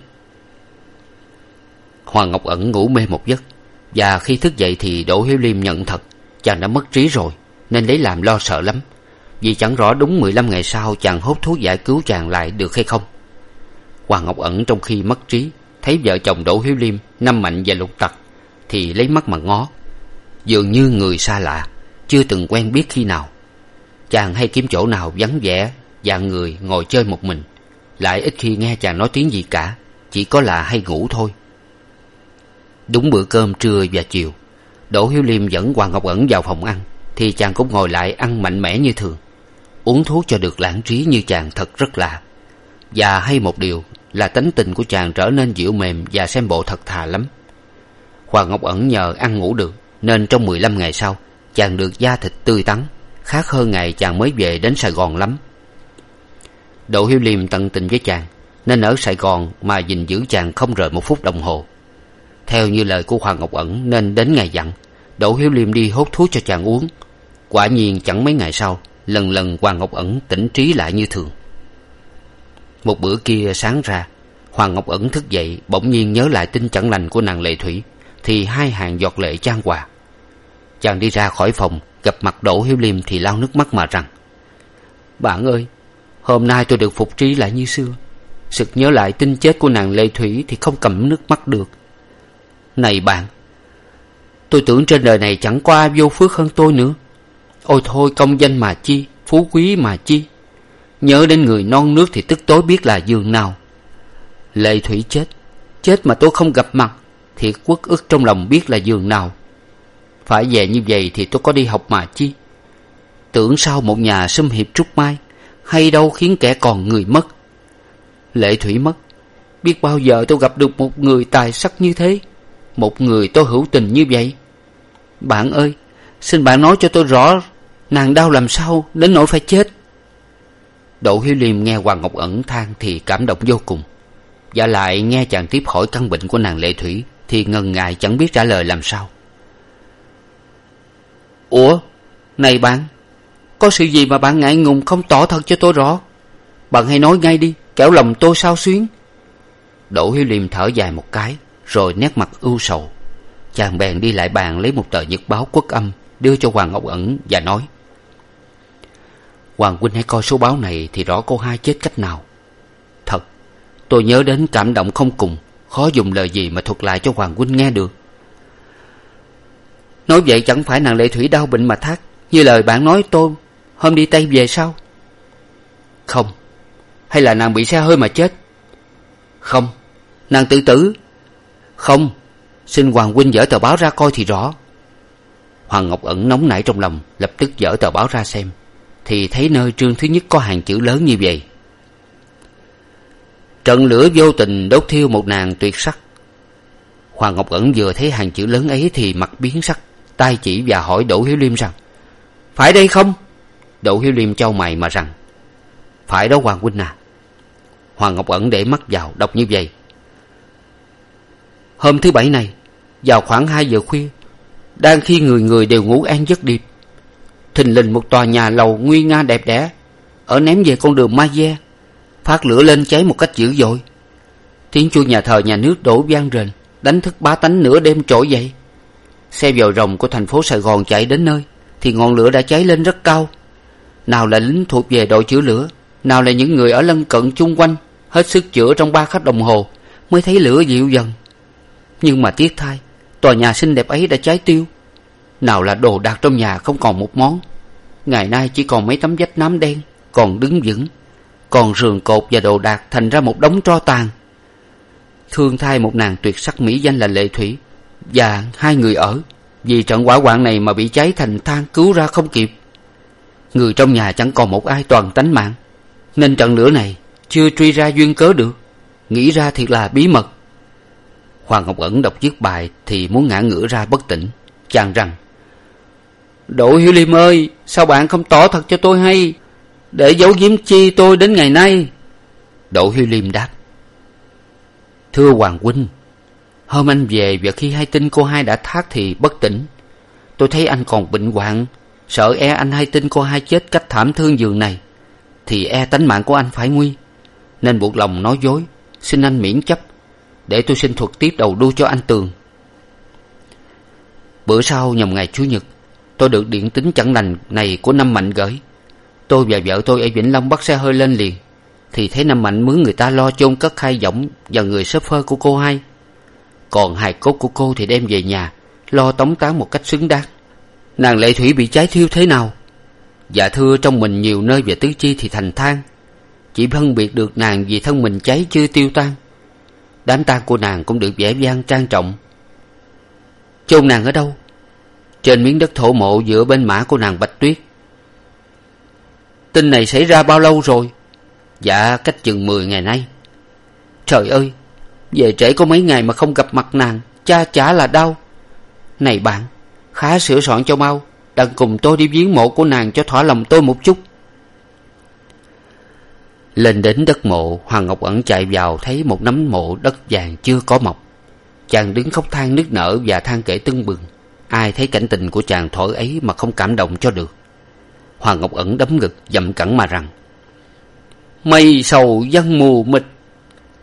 hoàng ngọc ẩn ngủ mê một giấc, và khi thức dậy thì đỗ hiếu liêm nhận thật, chàng đã mất trí rồi, nên lấy làm lo sợ lắm. Vì chẳng rõ đúng mười lăm ngày sau chàng hốt thuốc giải cứu chàng lại được hay không. Hoàng ngọc ẩn trong khi mất trí, thấy vợ chồng đỗ hiếu liêm năm mạnh và lục tặc thì lấy mắt mà ngó. Dường như người xa lạ, chưa từng quen biết khi nào. Chàng hay kiếm chỗ nào vắng vẻ dạng người ngồi chơi một mình, lại ít khi nghe chàng nói tiếng gì cả, chỉ có là hay ngủ thôi đúng bữa cơm trưa và chiều, đỗ hiếu liêm dẫn hoàng ngọc ẩn vào phòng ăn, thì chàng cũng ngồi lại ăn mạnh mẽ như thường. Uống thuốc cho được lãng trí như chàng thật rất lạ. Và hay một điều là tánh tình của chàng trở nên dịu mềm và xem bộ thật thà lắm. Hoàng ngọc ẩn nhờ ăn ngủ được, nên trong mười lăm ngày sau, chàng được da thịt tươi tắn, khác hơn ngày chàng mới về đến sài gòn lắm. Đỗ hiếu liêm tận tình với chàng, nên ở sài gòn mà gìn giữ chàng không rời một phút đồng hồ theo như lời của hoàng ngọc ẩn nên đến ngày dặn, đỗ hiếu liêm đi hốt thuốc cho chàng uống. Quả nhiên chẳng mấy ngày sau, lần lần hoàng ngọc ẩn tỉnh trí lại như thường. Một bữa kia sáng ra, hoàng ngọc ẩn thức dậy, bỗng nhiên nhớ lại tin chẳng lành của nàng lệ thủy, thì hai hàng giọt lệ chan hòa. Chàng đi ra khỏi phòng, gặp mặt đỗ hiếu liêm thì lau nước mắt mà rằng, bạn ơi, hôm nay tôi được phục trí lại như xưa. Sực nhớ lại tin chết của nàng lệ thủy thì không cầm nước mắt được này bạn, tôi tưởng trên đời này chẳng có ai vô phước hơn tôi nữa. Ôi thôi, công danh mà chi, phú quý mà chi. Nhớ đến người non nước thì tức tối biết là giường nào. Lệ thủy chết chết mà tôi không gặp mặt thiệt quất ức trong lòng biết là giường nào. Phải về như vậy thì tôi có đi học mà chi? Tưởng sao một nhà xâm hiệp trúc mai, hay đâu khiến kẻ còn người mất? Lệ thủy mất, biết bao giờ tôi gặp được một người tài sắc như thế? Một người tôi hữu tình như vậy. Bạn ơi, xin bạn nói cho tôi rõ, nàng đau làm sao, đến nỗi phải chết. Đỗ hiếu liêm nghe hoàng ngọc ẩn than thì cảm động vô cùng. Và lại nghe chàng tiếp hỏi căn bệnh của nàng lệ thủy thì ngần ngại chẳng biết trả lời làm sao. Ủa, này bạn, có sự gì mà bạn ngại ngùng không tỏ thật cho tôi rõ? Bạn hãy nói ngay đi, kẻo lòng tôi sao xuyến? Đỗ hiếu liêm thở dài một cái rồi nét mặt ưu sầu. Chàng bèn đi lại bàn lấy một tờ nhật báo quốc âm, đưa cho hoàng ngọc ẩn và nói, hoàng huynh hãy coi số báo này thì rõ cô hai chết cách nào. Thật, tôi nhớ đến cảm động không cùng, khó dùng lời gì mà thuật lại cho hoàng huynh nghe được. Nói vậy chẳng phải nàng lệ thủy đau bệnh mà thác, như lời bạn nói tôi, hôm đi tây về sao? Không, hay là nàng bị xe hơi mà chết? Không, nàng tự tử không, xin hoàng huynh dở tờ báo ra coi thì rõ. Hoàng ngọc ẩn nóng nảy trong lòng, lập tức dở tờ báo ra xem. Thì thấy nơi trương thứ nhất có hàng chữ lớn như vậy. Trận lửa vô tình đốt thiêu một nàng tuyệt sắc. Hoàng ngọc ẩn vừa thấy hàng chữ lớn ấy thì mặt biến sắc tay chỉ và hỏi đỗ hiếu liêm rằng, phải đây không? Đỗ hiếu liêm châu mày mà rằng, phải đó hoàng huynh à. Hoàng ngọc ẩn để mắt vào, đọc như vậy hôm thứ bảy này, vào khoảng hai giờ khuya, đang khi người người đều ngủ an giấc điệp, thình lình một tòa nhà lầu nguy nga đẹp đẽ, ở ném về con đường ma de phát lửa lên cháy một cách dữ dội. Tiếng chuông nhà thờ nhà nước đổ vang rền, đánh thức bá tánh nửa đêm trỗi dậy. Xe vào rồng của thành phố sài gòn chạy đến nơi, thì ngọn lửa đã cháy lên rất cao. Nào là lính thuộc về đội chữa lửa, nào là những người ở lân cận chung quanh, hết sức chữa trong ba khắc đồng hồ, mới thấy lửa dịu dần nhưng mà tiếc thay, tòa nhà xinh đẹp ấy đã cháy tiêu. Nào là đồ đạc trong nhà không còn một món. Ngày nay chỉ còn mấy tấm vách nám đen, còn đứng vững. Còn giường cột và đồ đạc thành ra một đống tro tàn. Thương thay một nàng tuyệt sắc mỹ danh là lệ thủy và hai người ở, vì trận hỏa hoạn này mà bị cháy thành than cứu ra không kịp. Người trong nhà chẳng còn một ai toàn tánh mạng, nên trận lửa này chưa truy ra duyên cớ được. Nghĩ ra thiệt là bí mật hoàng ngọc ẩn đọc viết bài thì muốn ngã ngửa ra bất tỉnh. Chàng rằng, đỗ hiếu liêm ơi, sao bạn không tỏ thật cho tôi hay? Để giấu giếm chi tôi đến ngày nay. Đỗ hiếu liêm đáp, thưa hoàng huynh, hôm anh về và khi hay tin cô hai đã thác thì bất tỉnh. Tôi thấy anh còn bệnh hoạn, sợ e anh hay tin cô hai chết cách thảm thương giường này, thì e tánh mạng của anh phải nguy. Nên buộc lòng nói dối, xin anh miễn chấp để tôi xin thuật tiếp đầu đuôi cho anh tường. Bữa sau nhằm ngày chủ nhật, tôi được điện tính chẳng lành này của năm mạnh gửi. Tôi và vợ tôi ở vĩnh long bắt xe hơi lên liền. Thì thấy năm mạnh mướn người ta lo chôn cất khai võng và người s phơ của cô hai. Còn hài cốt của cô thì đem về nhà, lo tống táng một cách xứng đáng. Nàng lệ thủy bị cháy thiêu thế nào? Dạ thưa, trong mình nhiều nơi về tứ chi thì thành than. Chỉ phân biệt được nàng vì thân mình cháy chưa tiêu tan đám tang của nàng cũng được vẻ vang trang trọng. Chôn nàng ở đâu? Trên miếng đất thổ mộ giữa bên mã của nàng bạch tuyết. Tin này xảy ra bao lâu rồi? Dạ cách chừng mười ngày nay. Trời ơi, về trễ có mấy ngày mà không gặp mặt nàng, cha chả là đau. Này bạn, khá sửa soạn cho mau đặng cùng tôi đi viếng mộ của nàng cho thỏa lòng tôi một chút lên đến đất mộ, hoàng ngọc ẩn chạy vào thấy một nấm mộ đất vàng chưa có mọc. Chàng đứng khóc than nức nở và than kể tưng bừng. Ai thấy cảnh tình của chàng thổi ấy mà không cảm động cho được. Hoàng ngọc ẩn đấm ngực, dậm cẳng mà rằng, mây sầu dân mù mịt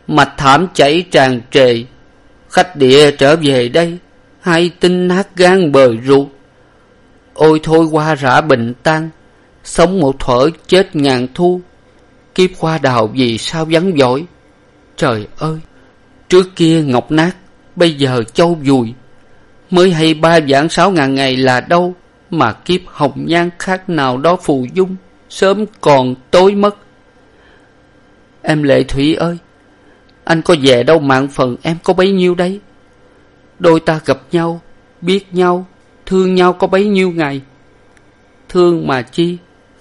mạch thảm chảy tràn trề. Khách địa trở về đây hai tin nát gan bờ ruột ôi thôi qua rã bình tan, sống một thuở chết ngàn thu kiếp qua đào vì sao vắng dội trời ơi, trước kia ngọc nát, bây giờ châu vùi. Mới hay ba vạn sáu ngàn ngày là đâu mà kiếp hồng nhan khác nào đó phù dung, sớm còn tối mất. Em lệ thủy ơi, anh có về đâu mạng phần em có bấy nhiêu đấy? Đôi ta gặp nhau, biết nhau, thương nhau có bấy nhiêu ngày? Thương mà chi?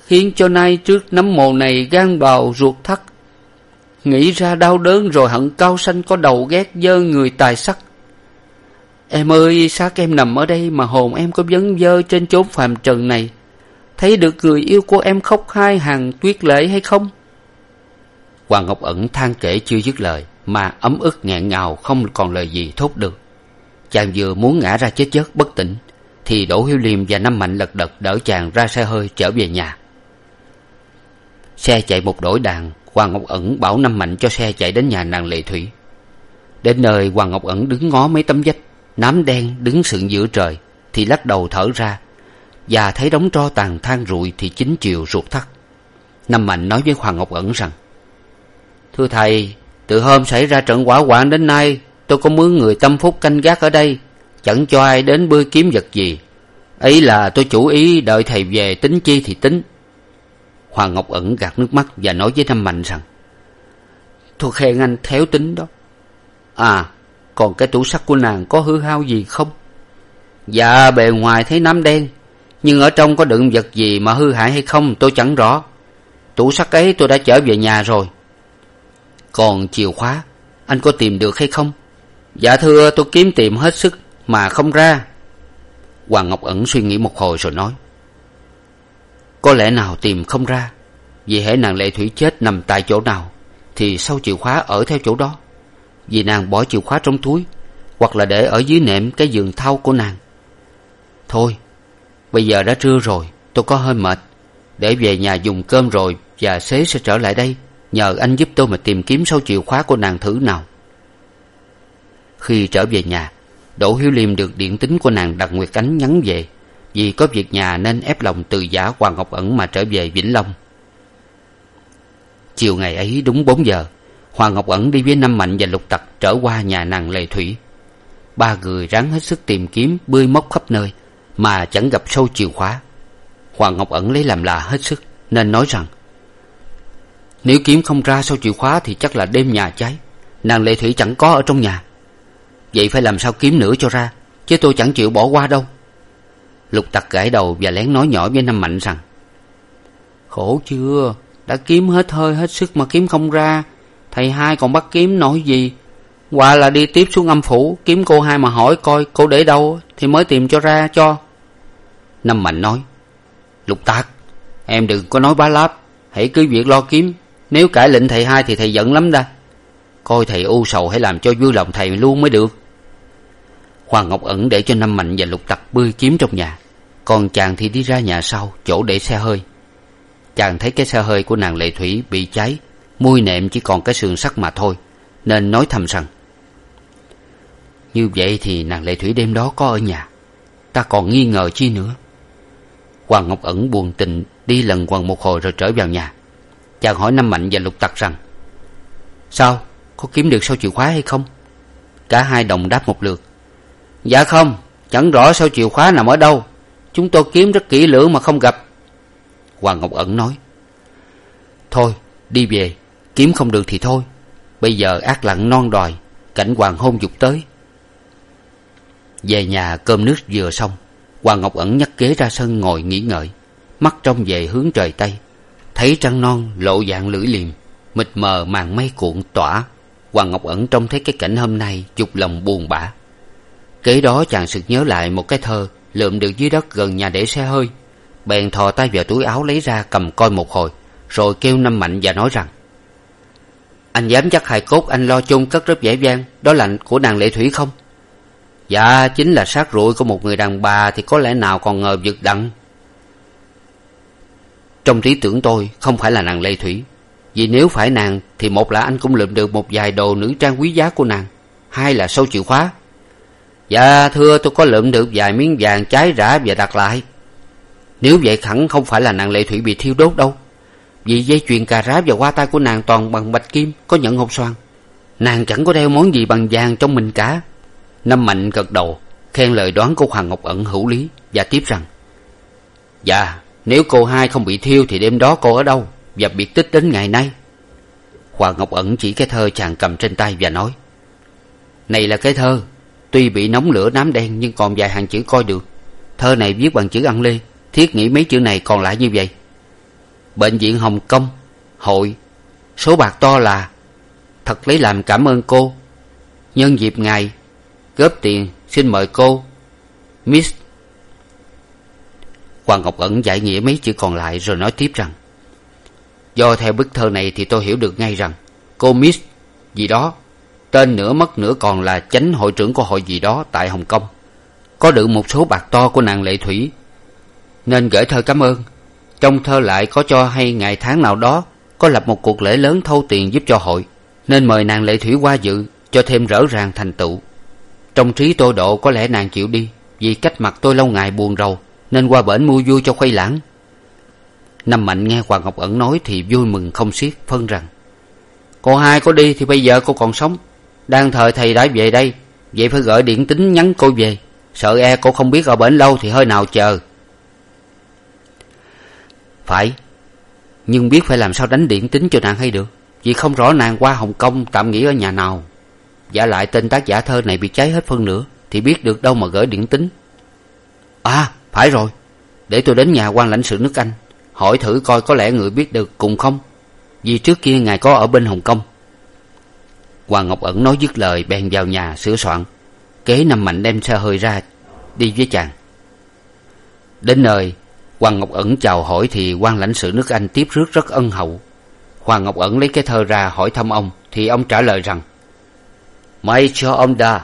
Hiến cho nay trước nấm mồ này gan bào ruột thắt. Nghĩ ra đau đớn rồi hận cao sanh có đầu ghét dơ người tài sắc. Em ơi, xác em nằm ở đây mà hồn em có vấn vơ trên chốn phàm trần này. Thấy được người yêu của em khóc hai hàng tuyết lệ hay không? Hoàng ngọc ẩn than kể chưa dứt lời, mà ấm ức nghẹn ngào không còn lời gì thốt được. Chàng vừa muốn ngã ra chết chớt bất tỉnh, thì đỗ hiếu liêm và năm mạnh lật đật đỡ chàng ra xe hơi trở về nhà xe chạy một đổi đàn hoàng ngọc ẩn bảo năm mạnh cho xe chạy đến nhà nàng lệ thủy. Đến nơi hoàng ngọc ẩn đứng ngó mấy tấm vách, nám đen đứng sững giữa trời, thì lắc đầu thở ra. Và thấy đống tro tàn than rụi thì chính chiều ruột thắt. Năm mạnh nói với hoàng ngọc ẩn rằng, thưa thầy, từ hôm xảy ra trận hỏa hoạn đến nay, tôi có mướn người tâm phúc canh gác ở đây, chẳng cho ai đến bươi kiếm vật gì. Ấy là tôi chủ ý đợi thầy về tính chi thì tính hoàng ngọc ẩn gạt nước mắt và nói với nam mạnh rằng tôi khen anh khéo tính đó. À còn cái tủ sắt của nàng có hư hao gì không? Dạ bề ngoài thấy nám đen, nhưng ở trong có đựng vật gì mà hư hại hay không tôi chẳng rõ. Tủ sắt ấy tôi đã chở về nhà rồi. Còn chìa khóa, anh có tìm được hay không? Dạ thưa, tôi kiếm tìm hết sức mà không ra. Hoàng ngọc ẩn suy nghĩ một hồi rồi nói có lẽ nào tìm không ra, vì hễ nàng lệ thủy chết nằm tại chỗ nào, thì sau chìa khóa ở theo chỗ đó. Vì nàng bỏ chìa khóa trong túi, hoặc là để ở dưới nệm cái giường thau của nàng. Thôi, bây giờ đã trưa rồi, tôi có hơi mệt. Để về nhà dùng cơm rồi, và xế sẽ trở lại đây, nhờ anh giúp tôi mà tìm kiếm sau chìa khóa của nàng thử nào. Khi trở về nhà, đỗ hiếu liêm được điện tín của nàng đặng nguyệt ánh nhắn về vì có việc nhà nên ép lòng từ giả hoàng ngọc ẩn mà trở về vĩnh long. Chiều ngày ấy đúng bốn giờ, hoàng ngọc ẩn đi với năm mạnh và lục tặc trở qua nhà nàng lệ thủy. Ba người ráng hết sức tìm kiếm bươi móc khắp nơi mà chẳng gặp sâu chìa khóa. Hoàng ngọc ẩn lấy làm lạ hết sức, nên nói rằng, nếu kiếm không ra sau chìa khóa thì chắc là đêm nhà cháy, nàng lệ thủy chẳng có ở trong nhà. Vậy phải làm sao kiếm nữa cho ra, chứ tôi chẳng chịu bỏ qua đâu lục tặc gãi đầu và lén nói nhỏ với năm mạnh rằng khổ chưa? Đã kiếm hết hơi hết sức mà kiếm không ra. Thầy hai còn bắt kiếm nổi gì? Hoặc là đi tiếp xuống âm phủ kiếm cô hai mà hỏi coi cô để đâu thì mới tìm cho ra cho. Năm mạnh nói lục tặc em đừng có nói bá láp. Hãy cứ việc lo kiếm. Nếu cãi lệnh thầy hai thì thầy giận lắm đa coi thầy u sầu hãy làm cho vui lòng thầy luôn mới được hoàng ngọc ẩn để cho năm mạnh và lục tặc bươi kiếm trong nhà. Còn chàng thì đi ra nhà sau, chỗ để xe hơi. Chàng thấy cái xe hơi của nàng lệ thủy bị cháy, mui nệm chỉ còn cái sườn sắt mà thôi, nên nói thầm rằng, như vậy thì nàng lệ thủy đêm đó có ở nhà, ta còn nghi ngờ chi nữa? Hoàng ngọc ẩn buồn tình đi lần quần một hồi rồi trở vào nhà. Chàng hỏi năm mạnh và lục tặc rằng, sao, có kiếm được sao chìa khóa hay không? Cả hai đồng đáp một lượt dạ không, chẳng rõ sao chìa khóa nằm ở đâu. Chúng tôi kiếm rất kỹ lưỡng mà không gặp. Hoàng ngọc ẩn nói, thôi, đi về, kiếm không được thì thôi. Bây giờ ác lặng non đòi, cảnh hoàng hôn dục tới. Về nhà, cơm nước vừa xong, hoàng ngọc ẩn nhắc ghế ra sân ngồi nghỉ ngợi. Mắt trông về hướng trời tây, thấy trăng non lộ dạng lưỡi liềm, mịt mờ màn mây cuộn tỏa. Hoàng ngọc ẩn trông thấy cái cảnh hôm nay, dục lòng buồn bã kế đó chàng sực nhớ lại một cái thơ lượm được dưới đất gần nhà để xe hơi. Bèn thò tay vào túi áo lấy ra cầm coi một hồi, rồi kêu năm mạnh và nói rằng, anh dám chắc hài cốt anh lo chôn cất rất dễ dàng đó là của nàng lệ thủy không? Dạ chính là xác rụi của một người đàn bà thì có lẽ nào còn ngờ vực đặng. Trong trí tưởng tôi, không phải là nàng lệ thủy, vì nếu phải nàng thì một là anh cũng lượm được một vài đồ nữ trang quý giá của nàng, hai là sâu chìa khóa dạ thưa, tôi có lượm được vài miếng vàng cháy rã và đặt lại. Nếu vậy khẳng không phải là nàng lệ thủy bị thiêu đốt đâu. Vì dây chuyền cà rá và qua tay của nàng toàn bằng bạch kim, có nhận hộp xoan nàng chẳng có đeo món gì bằng vàng trong mình cả. Năm mạnh gật đầu, khen lời đoán của hoàng ngọc ẩn hữu lý và tiếp rằng dạ nếu cô hai không bị thiêu thì đêm đó cô ở đâu và biệt tích đến ngày nay? Hoàng ngọc ẩn chỉ cái thơ chàng cầm trên tay và nói, này là cái thơ tuy bị nóng lửa, nám đen, nhưng còn vài hàng chữ coi được. Thơ này viết bằng chữ ăn lê, thiết nghĩ mấy chữ này còn lại như vậy. Bệnh viện hồng kông, hội. Số bạc to là, thật lấy làm cảm ơn cô. Nhân dịp ngày góp tiền, xin mời cô, miss hoàng ngọc ẩn giải nghĩa mấy chữ còn lại rồi nói tiếp rằng, do theo bức thơ này thì tôi hiểu được ngay rằng, cô miss gì đó tên nửa mất nửa còn là chánh hội trưởng của hội gì đó tại hồng kông. Có được một số bạc to của nàng lệ thủy. Nên gửi thơ cảm ơn. Trong thơ lại có cho hay ngày tháng nào đó có lập một cuộc lễ lớn thâu tiền giúp cho hội. Nên mời nàng lệ thủy qua dự cho thêm rỡ ràng thành tựu. Trong trí tôi độ có lẽ nàng chịu đi, vì cách mặt tôi lâu ngày buồn rầu, nên qua bển mua vui cho khuây lãng. Năm mạnh nghe hoàng ngọc ẩn nói thì vui mừng không xiết, phân rằng, cô hai có đi thì bây giờ cô còn sống đang thời thầy đã về đây, vậy phải gửi điện tín nhắn cô về. Sợ e cô không biết ở bển lâu thì hơi nào chờ. Phải, nhưng biết phải làm sao đánh điện tín cho nàng hay được, vì không rõ nàng qua hồng kông tạm nghỉ ở nhà nào. Giả lại tên tác giả thơ này bị cháy hết phân nữa thì biết được đâu mà gửi điện tín à phải rồi, để tôi đến nhà quan lãnh sự nước anh, hỏi thử coi có lẽ người biết được cùng không, vì trước kia ngài có ở bên hồng kông hoàng ngọc ẩn nói dứt lời, bèn vào nhà sửa soạn. Kế năm mạnh đem xe hơi ra, đi với chàng. Đến nơi, hoàng ngọc ẩn chào hỏi thì quan lãnh sự nước anh tiếp rước rất ân hậu. Hoàng ngọc ẩn lấy cái thơ ra hỏi thăm ông, thì ông trả lời rằng, may cho ông đa,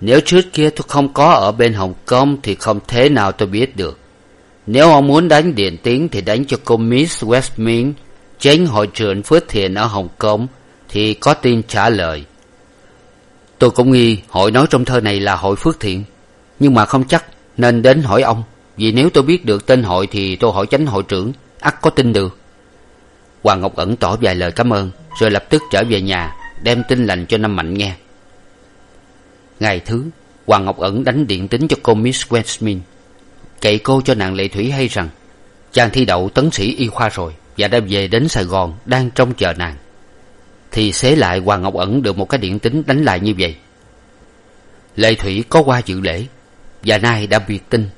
nếu trước kia tôi không có ở bên hồng kông thì không thế nào tôi biết được. Nếu ông muốn đánh điện tiếng thì đánh cho cô miss westmin chánh hội trưởng phước thiện ở hồng kông thì có tin trả lời. Tôi cũng nghi hội nói trong thơ này là hội phước thiện, nhưng mà không chắc nên đến hỏi ông, vì nếu tôi biết được tên hội thì tôi hỏi chánh hội trưởng, ắt có tin được. Hoàng ngọc ẩn tỏ vài lời cảm ơn, rồi lập tức trở về nhà, đem tin lành cho năm mạnh nghe. Ngày thứ, hoàng ngọc ẩn đánh điện tính cho cô miss westmin cậy cô cho nàng lệ thủy hay rằng, chàng thi đậu tấn sĩ y khoa rồi và đã về đến sài gòn đang trông chờ nàng thì xế lại hoàng ngọc ẩn được một cái điện tính đánh lại như vậy. Lệ thủy có qua dự lễ, và nay đã biệt tin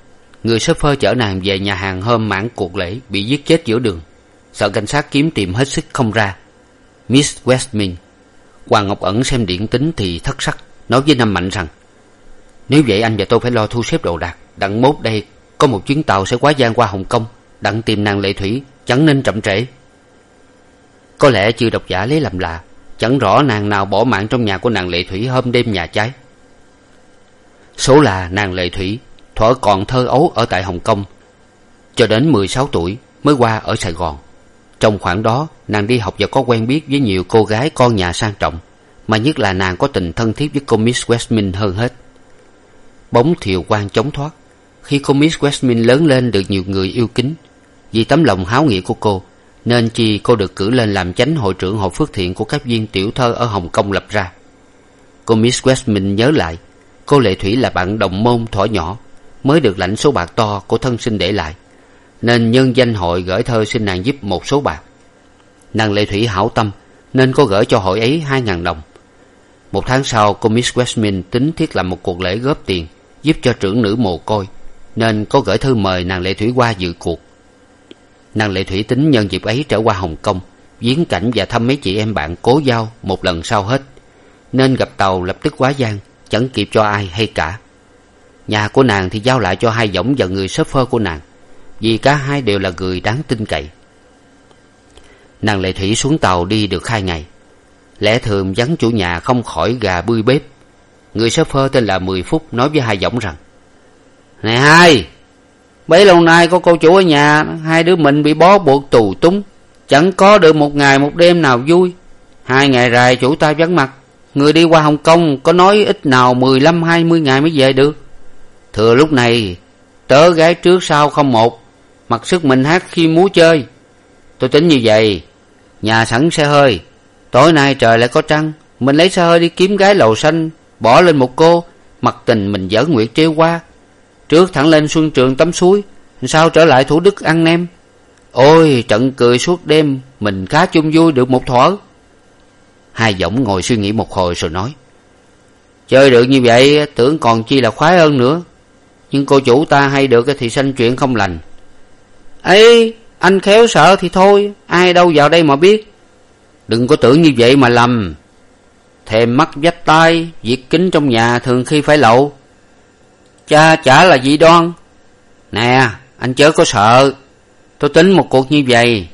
người sơ phơ chở nàng về nhà hàng hôm mãn cuộc lễ bị giết chết giữa đường. Sợ cảnh sát kiếm tìm hết sức không ra. Miss westmin, hoàng ngọc ẩn xem điện tính thì thất sắc, nói với nam mạnh rằng, nếu vậy anh và tôi phải lo thu xếp đồ đạc, đặng mốt đây có một chuyến tàu sẽ quá gian qua hồng kông, đặng tìm nàng lệ thủy, chẳng nên chậm trễ. Có lẽ chưa độc giả lấy làm lạ chẳng rõ nàng nào bỏ mạng trong nhà của nàng lệ thủy hôm đêm nhà cháy. Số là nàng lệ thủy, thuở còn thơ ấu ở tại hồng kông, cho đến mười sáu tuổi mới qua ở sài gòn. Trong khoảng đó, nàng đi học và có quen biết với nhiều cô gái con nhà sang trọng, mà nhất là nàng có tình thân thiết với cô miss westmin hơn hết. Bóng thiều quang chống thoát, khi cô miss westmin lớn lên được nhiều người yêu kính, vì tấm lòng háo nghĩa của cô nên chi cô được cử lên làm chánh hội trưởng hội phước thiện của các viên tiểu thơ ở hồng kông lập ra. Cô miss westmin nhớ lại, cô lệ thủy là bạn đồng môn thuở nhỏ, mới được lãnh số bạc to của thân sinh để lại, nên nhân danh hội gửi thơ xin nàng giúp một số bạc. Nàng lệ thủy hảo tâm, nên có gửi cho hội ấy hai ngàn đồng. Một tháng sau, cô miss westmin tính thiết làm một cuộc lễ góp tiền, giúp cho trưởng nữ mồ côi, nên có gửi thư mời nàng lệ thủy qua dự cuộc nàng lệ thủy tính nhân dịp ấy trở qua hồng kông, viếng cảnh và thăm mấy chị em bạn cố giao một lần sau hết. Nên gặp tàu lập tức quá gian, chẳng kịp cho ai hay cả. Nhà của nàng thì giao lại cho hai võng và người s phơ của nàng, vì cả hai đều là người đáng tin cậy. Nàng lệ thủy xuống tàu đi được hai ngày. Lẽ thường vắng chủ nhà không khỏi gà bươi bếp. Người s phơ tên là mười phút nói với hai võng rằng, này hai bấy lâu nay có cô chủ ở nhà, hai đứa mình bị bó buộc tù túng. Chẳng có được một ngày, một đêm nào vui. Hai ngày rày, chủ ta vắng mặt. Người đi qua hồng kông, có nói ít nào mười lăm, hai mươi ngày mới về được? Thừa lúc này, tớ gái trước sau không một. Mặc sức mình hát khi múa chơi. Tôi tính như vậy. Nhà sẵn xe hơi. Tối nay trời lại có trăng. Mình lấy xe hơi đi kiếm gái lầu xanh, bỏ lên một cô. Mặc tình mình dở nguyệt trêu qua trước thẳng lên xuân trường tắm suối, sao trở lại thủ đức ăn nem? Ôi, trận cười suốt đêm, mình khá chung vui được một thuở hai giọng ngồi suy nghĩ một hồi rồi nói, chơi được như vậy, tưởng còn chi là khoái hơn nữa. Nhưng cô chủ ta hay được thì sanh chuyện không lành. Ấy anh khéo sợ thì thôi, ai đâu vào đây mà biết. Đừng có tưởng như vậy mà lầm. Thèm mắt vách tai, việc kính trong nhà thường khi phải lậu cha chả là dị đoan. Nè, anh chớ có sợ. Tôi tính một cuộc như vậy.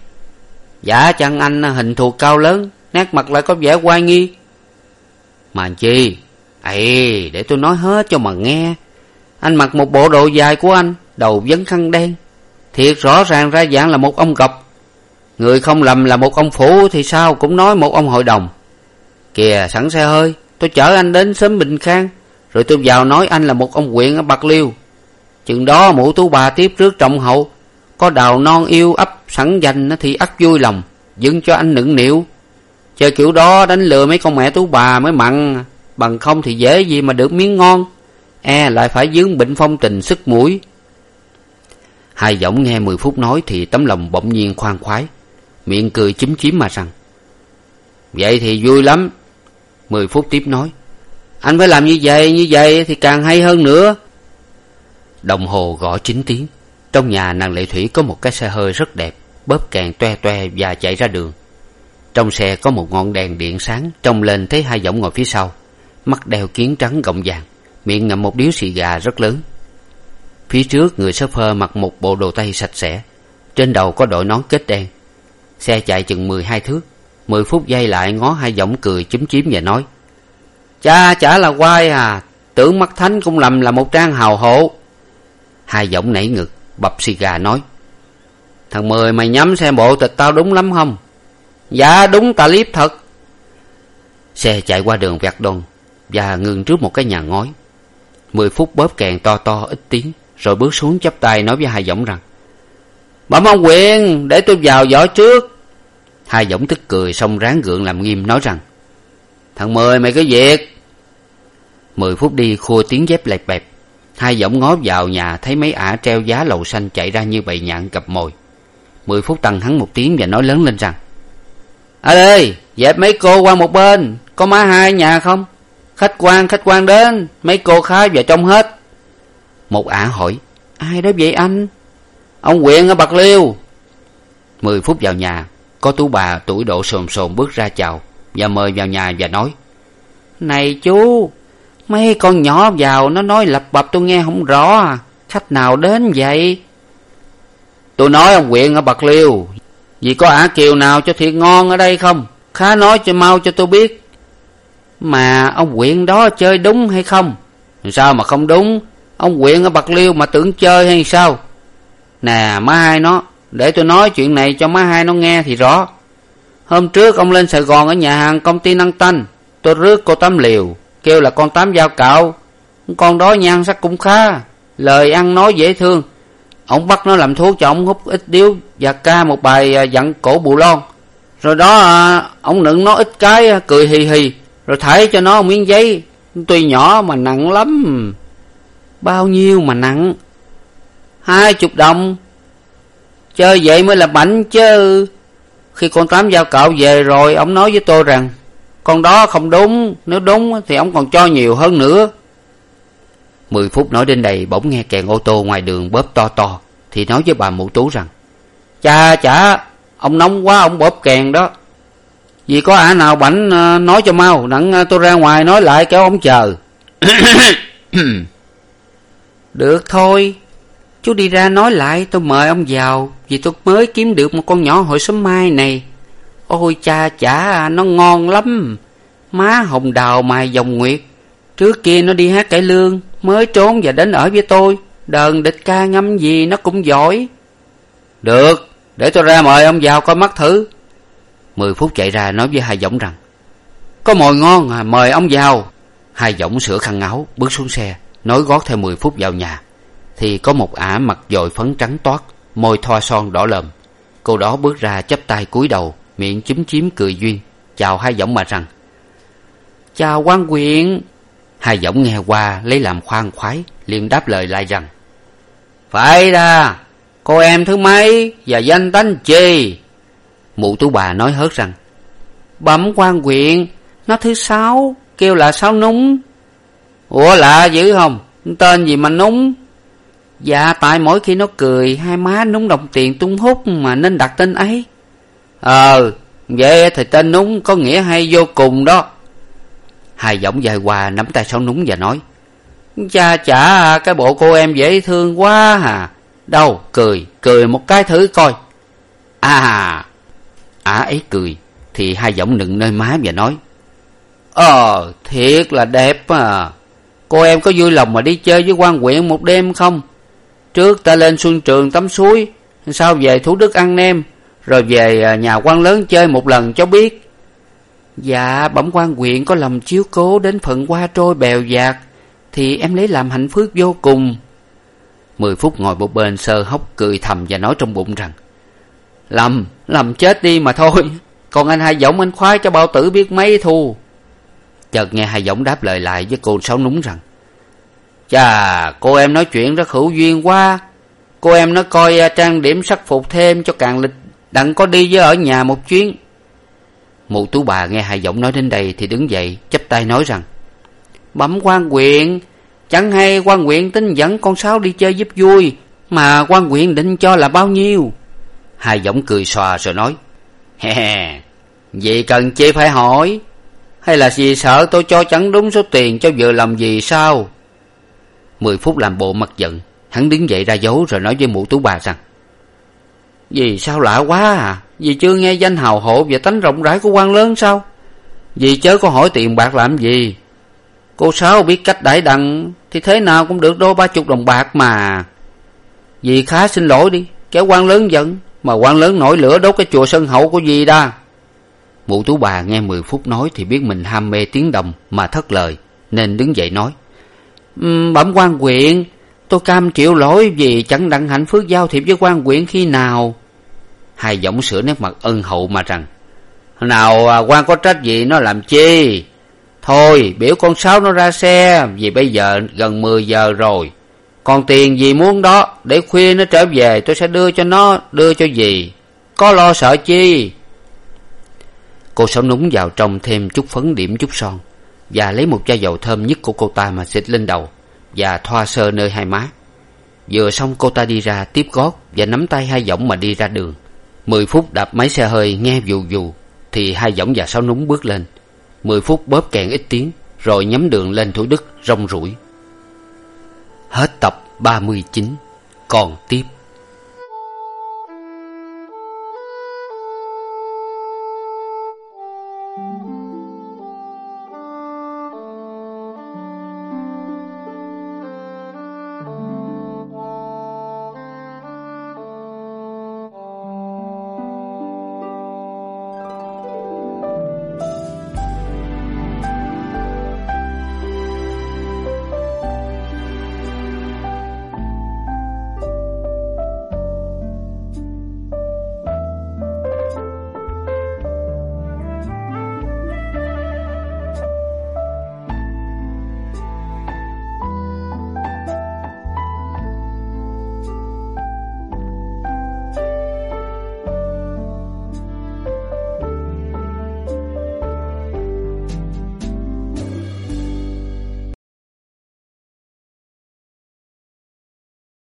Giả chăng anh hình thù cao lớn, nét mặt lại có vẻ oai nghi? Mà chi? Ầy để tôi nói hết cho mà nghe. Anh mặc một bộ đồ dài của anh, đầu vấn khăn đen. Thiệt rõ ràng ra dạng là một ông gọc người không lầm là một ông phủ thì sao cũng nói một ông hội đồng. Kìa, sẵn xe hơi, tôi chở anh đến sớm bình khang rồi tôi vào nói anh là một ông quyện ở bạc liêu. Chừng đó mụ tú bà tiếp trước trọng hậu. Có đào non yêu ấp sẵn dành thì ắt vui lòng dưng cho anh nựng nịu chơi kiểu đó đánh lừa mấy con mẹ tú bà mới mặn, bằng không thì dễ gì mà được miếng ngon. E lại phải dướng bệnh phong tình sức mũi. Hai giọng nghe mười phút nói thì tấm lòng bỗng nhiên khoan khoái, miệng cười chúm chím mà rằng, vậy thì vui lắm. Mười phút tiếp nói anh phải làm như vậy như vậy thì càng hay hơn nữa. Đồng hồ gõ chín tiếng. Trong nhà nàng lệ thủy có một cái xe hơi rất đẹp, bóp kèn toe toe và chạy ra đường. Trong xe có một ngọn đèn điện sáng trông lên thấy hai giọng ngồi phía sau. Mắt đeo kiến trắng gọng vàng, miệng ngậm một điếu xì gà rất lớn. Phía trước, người s phơ mặc một bộ đồ tây sạch sẽ. Trên đầu có đội nón kết đen. Xe chạy chừng mười hai thước. Mười phút giây lại ngó hai giọng cười chúm chím và nói cha, chả là quai à. Tưởng mắt thánh cũng lầm là một trang hào hộ. Hai giọng nảy ngực bập xì gà nói. Thằng mười mày nhắm xem bộ tịch tao đúng lắm không? Dạ đúng, tà liếp thật. Xe chạy qua đường vẹt đồn và ngừng trước một cái nhà ngói. Mười phút bóp kèn to to, ít tiếng, rồi bước xuống chắp tay nói với hai giọng rằng, bẩm ông quyền, để tôi vào võ trước. Hai giọng tức cười, xong ráng gượng làm nghiêm nói rằng, thằng mười mày cứ việc mười phút đi, khua tiếng dép lẹp bẹp. Hai giọng ngó vào nhà, thấy mấy ả treo giá lầu xanh chạy ra như bầy nhạn cặp mồi. Mười phút tăng hắn một tiếng và nói lớn lên rằng à ơi dẹp mấy cô qua một bên, có má hai nhà không? Khách quan khách quan đến, mấy cô khá vào trong hết. Một ả hỏi, ai đó vậy anh? Ông quyện ở bạc liêu. Mười phút vào nhà, có tú bà tuổi độ sồn sồn bước ra chào và mời vào nhà và nói, này chú mấy con nhỏ vào, nó nói lập bập, tôi nghe không rõ à. khách nào đến vậy? Tôi nói ông quyện ở bạc liêu. Vì có ả kiều nào cho thiệt ngon ở đây không? Khá nói cho mau cho tôi biết. Mà ông quyện đó chơi đúng hay không? Sao mà không đúng? Ông quyện ở bạc liêu mà tưởng chơi hay sao? Nè, má hai nó, để tôi nói chuyện này cho má hai nó nghe thì rõ. Hôm trước ông lên sài gòn ở nhà hàng công ty năng tanh, tôi rước cô tám liều kêu là con tám giao cạo. Con đó nhan sắc cũng khá, lời ăn nói dễ thương. Ông bắt nó làm thuốc cho ông hút ít điếu và ca một bài à, dặn cổ bù lon. Rồi đó à, ông nựng nó ít cái à, cười hì hì. Rồi thải cho nó một miếng giấy. Tuy nhỏ mà nặng lắm. Bao nhiêu mà nặng? Hai chục đồng. Chơi vậy mới là bảnh chứ. Khi con tám giao cạo về rồi, ông nói với tôi rằng con đó không đúng. Nếu đúng thì ông còn cho nhiều hơn nữa. Mười phút nói đến đây, bỗng nghe kèn ô tô ngoài đường bóp to to, thì nói với bà mụ tú rằng cha chả ông nóng quá, ông bóp kèn đó. Vì có ả nào bảnh ờ, nói cho mau, đặng ờ, tôi ra ngoài nói lại kéo ông chờ. (coughs) Được thôi. Chú đi ra nói lại, tôi mời ông vào, vì tôi mới kiếm được một con nhỏ hội sớm mai này ôi cha, chả, nó ngon lắm. Má hồng đào mài dòng nguyệt. Trước kia nó đi hát cải lương, mới trốn và đến ở với tôi. Đờn địch ca ngâm gì nó cũng giỏi. Được, để tôi ra mời ông vào coi mắt thử. Mười phút chạy ra nói với hai giọng rằng, có mồi ngon à mời ông vào. Hai giọng sửa khăn áo, bước xuống xe, nói gót theo mười phút vào nhà. Thì có một ả mặt dội phấn trắng toát, môi thoa son đỏ lờm. Cô đó bước ra chắp tay cúi đầu miệng chúm chím cười duyên, chào hai giọng mà rằng, chào quan quyện. Hai giọng nghe qua, lấy làm khoan khoái, liền đáp lời lại rằng, phải ra, cô em thứ mấy và danh tánh chi? Mụ tú bà nói hớt rằng, bẩm quan quyện, nó thứ sáu, kêu là sáu núng. Ủa lạ dữ không? Tên gì mà núng? Dạ tại mỗi khi nó cười, hai má núng đồng tiền tung hút mà nên đặt tên ấy ờ vậy thì tên núng, có nghĩa hay vô cùng đó. Hai giọng dài hòa nắm tay sáu núng và nói, cha chả, cái bộ cô em dễ thương quá à. Đâu, cười cười một cái thử coi. À, à ả ấy cười, thì hai giọng nựng nơi má và nói ờ thiệt là đẹp à. Cô em có vui lòng mà đi chơi với quan quyện một đêm không? Trước ta lên xuân trường tắm suối sau về thủ đức ăn nem? Rồi về à, nhà quan lớn chơi một lần cho biết. Dạ bẩm quan huyện có lòng chiếu cố đến phận qua trôi bèo dạt, thì em lấy làm hạnh phúc vô cùng. Mười phút ngồi một bên sơ hốc cười thầm và nói trong bụng rằng, lầm lầm chết đi mà thôi, còn anh hai giọng anh khoái cho bao tử biết mấy thu chợt nghe hai giọng đáp lời lại với cô sáu núng rằng, chà, cô em nói chuyện rất hữu duyên quá. Cô em nó coi à, trang điểm sắc phục thêm cho càng lịch đặng có đi với ở nhà một chuyến. Mụ tú bà nghe hai giọng nói đến đây thì đứng dậy, chắp tay nói rằng, bẩm quan huyện chẳng hay quan huyện tính dẫn con sáu đi chơi giúp vui, mà quan huyện định cho là bao nhiêu? Hai giọng cười xòa rồi nói he he vậy cần chi phải hỏi, hay là vì sợ tôi cho chẳng đúng số tiền cho vừa làm gì sao? Mười phút làm bộ mặt giận, hắn đứng dậy ra dấu rồi nói với mụ tú bà rằng vì sao lạ quá à? Vì chưa nghe danh hào hộ và tánh rộng rãi của quan lớn sao? Vì chớ có hỏi tiền bạc làm gì? Cô sáu biết cách đãi đặng thì thế nào cũng được đôi ba chục đồng bạc mà. Vì khá xin lỗi đi kéo quan lớn giận mà quan lớn nổi lửa đốt cái chùa sân hậu của gì đa. Mụ tú bà nghe mười phút nói thì biết mình ham mê tiếng đồng mà thất lời nên đứng dậy nói um, bẩm quan quyện tôi cam chịu lỗi vì chẳng đặng hạnh phước giao thiệp với quan quyện khi nào hai giọng sửa nét mặt ân hậu mà rằng, nào à, quan có trách gì nó làm chi? Thôi, biểu con sáu nó ra xe, vì bây giờ gần mười giờ rồi. Còn tiền gì muốn đó, để khuya nó trở về, tôi sẽ đưa cho nó, đưa cho gì có lo sợ chi? Cô sáu núng vào trong thêm chút phấn điểm chút son và lấy một chai dầu thơm nhất của cô ta mà xịt lên đầu và thoa sơ nơi hai má. Vừa xong cô ta đi ra tiếp gót và nắm tay hai giọng mà đi ra đường mười phút đạp máy xe hơi, nghe vù vù, thì hai giọng và sáu núng bước lên. Mười phút bóp kèn ít tiếng, rồi nhắm đường lên thủ đức, rong ruổi. Hết tập ba mươi chín, còn tiếp.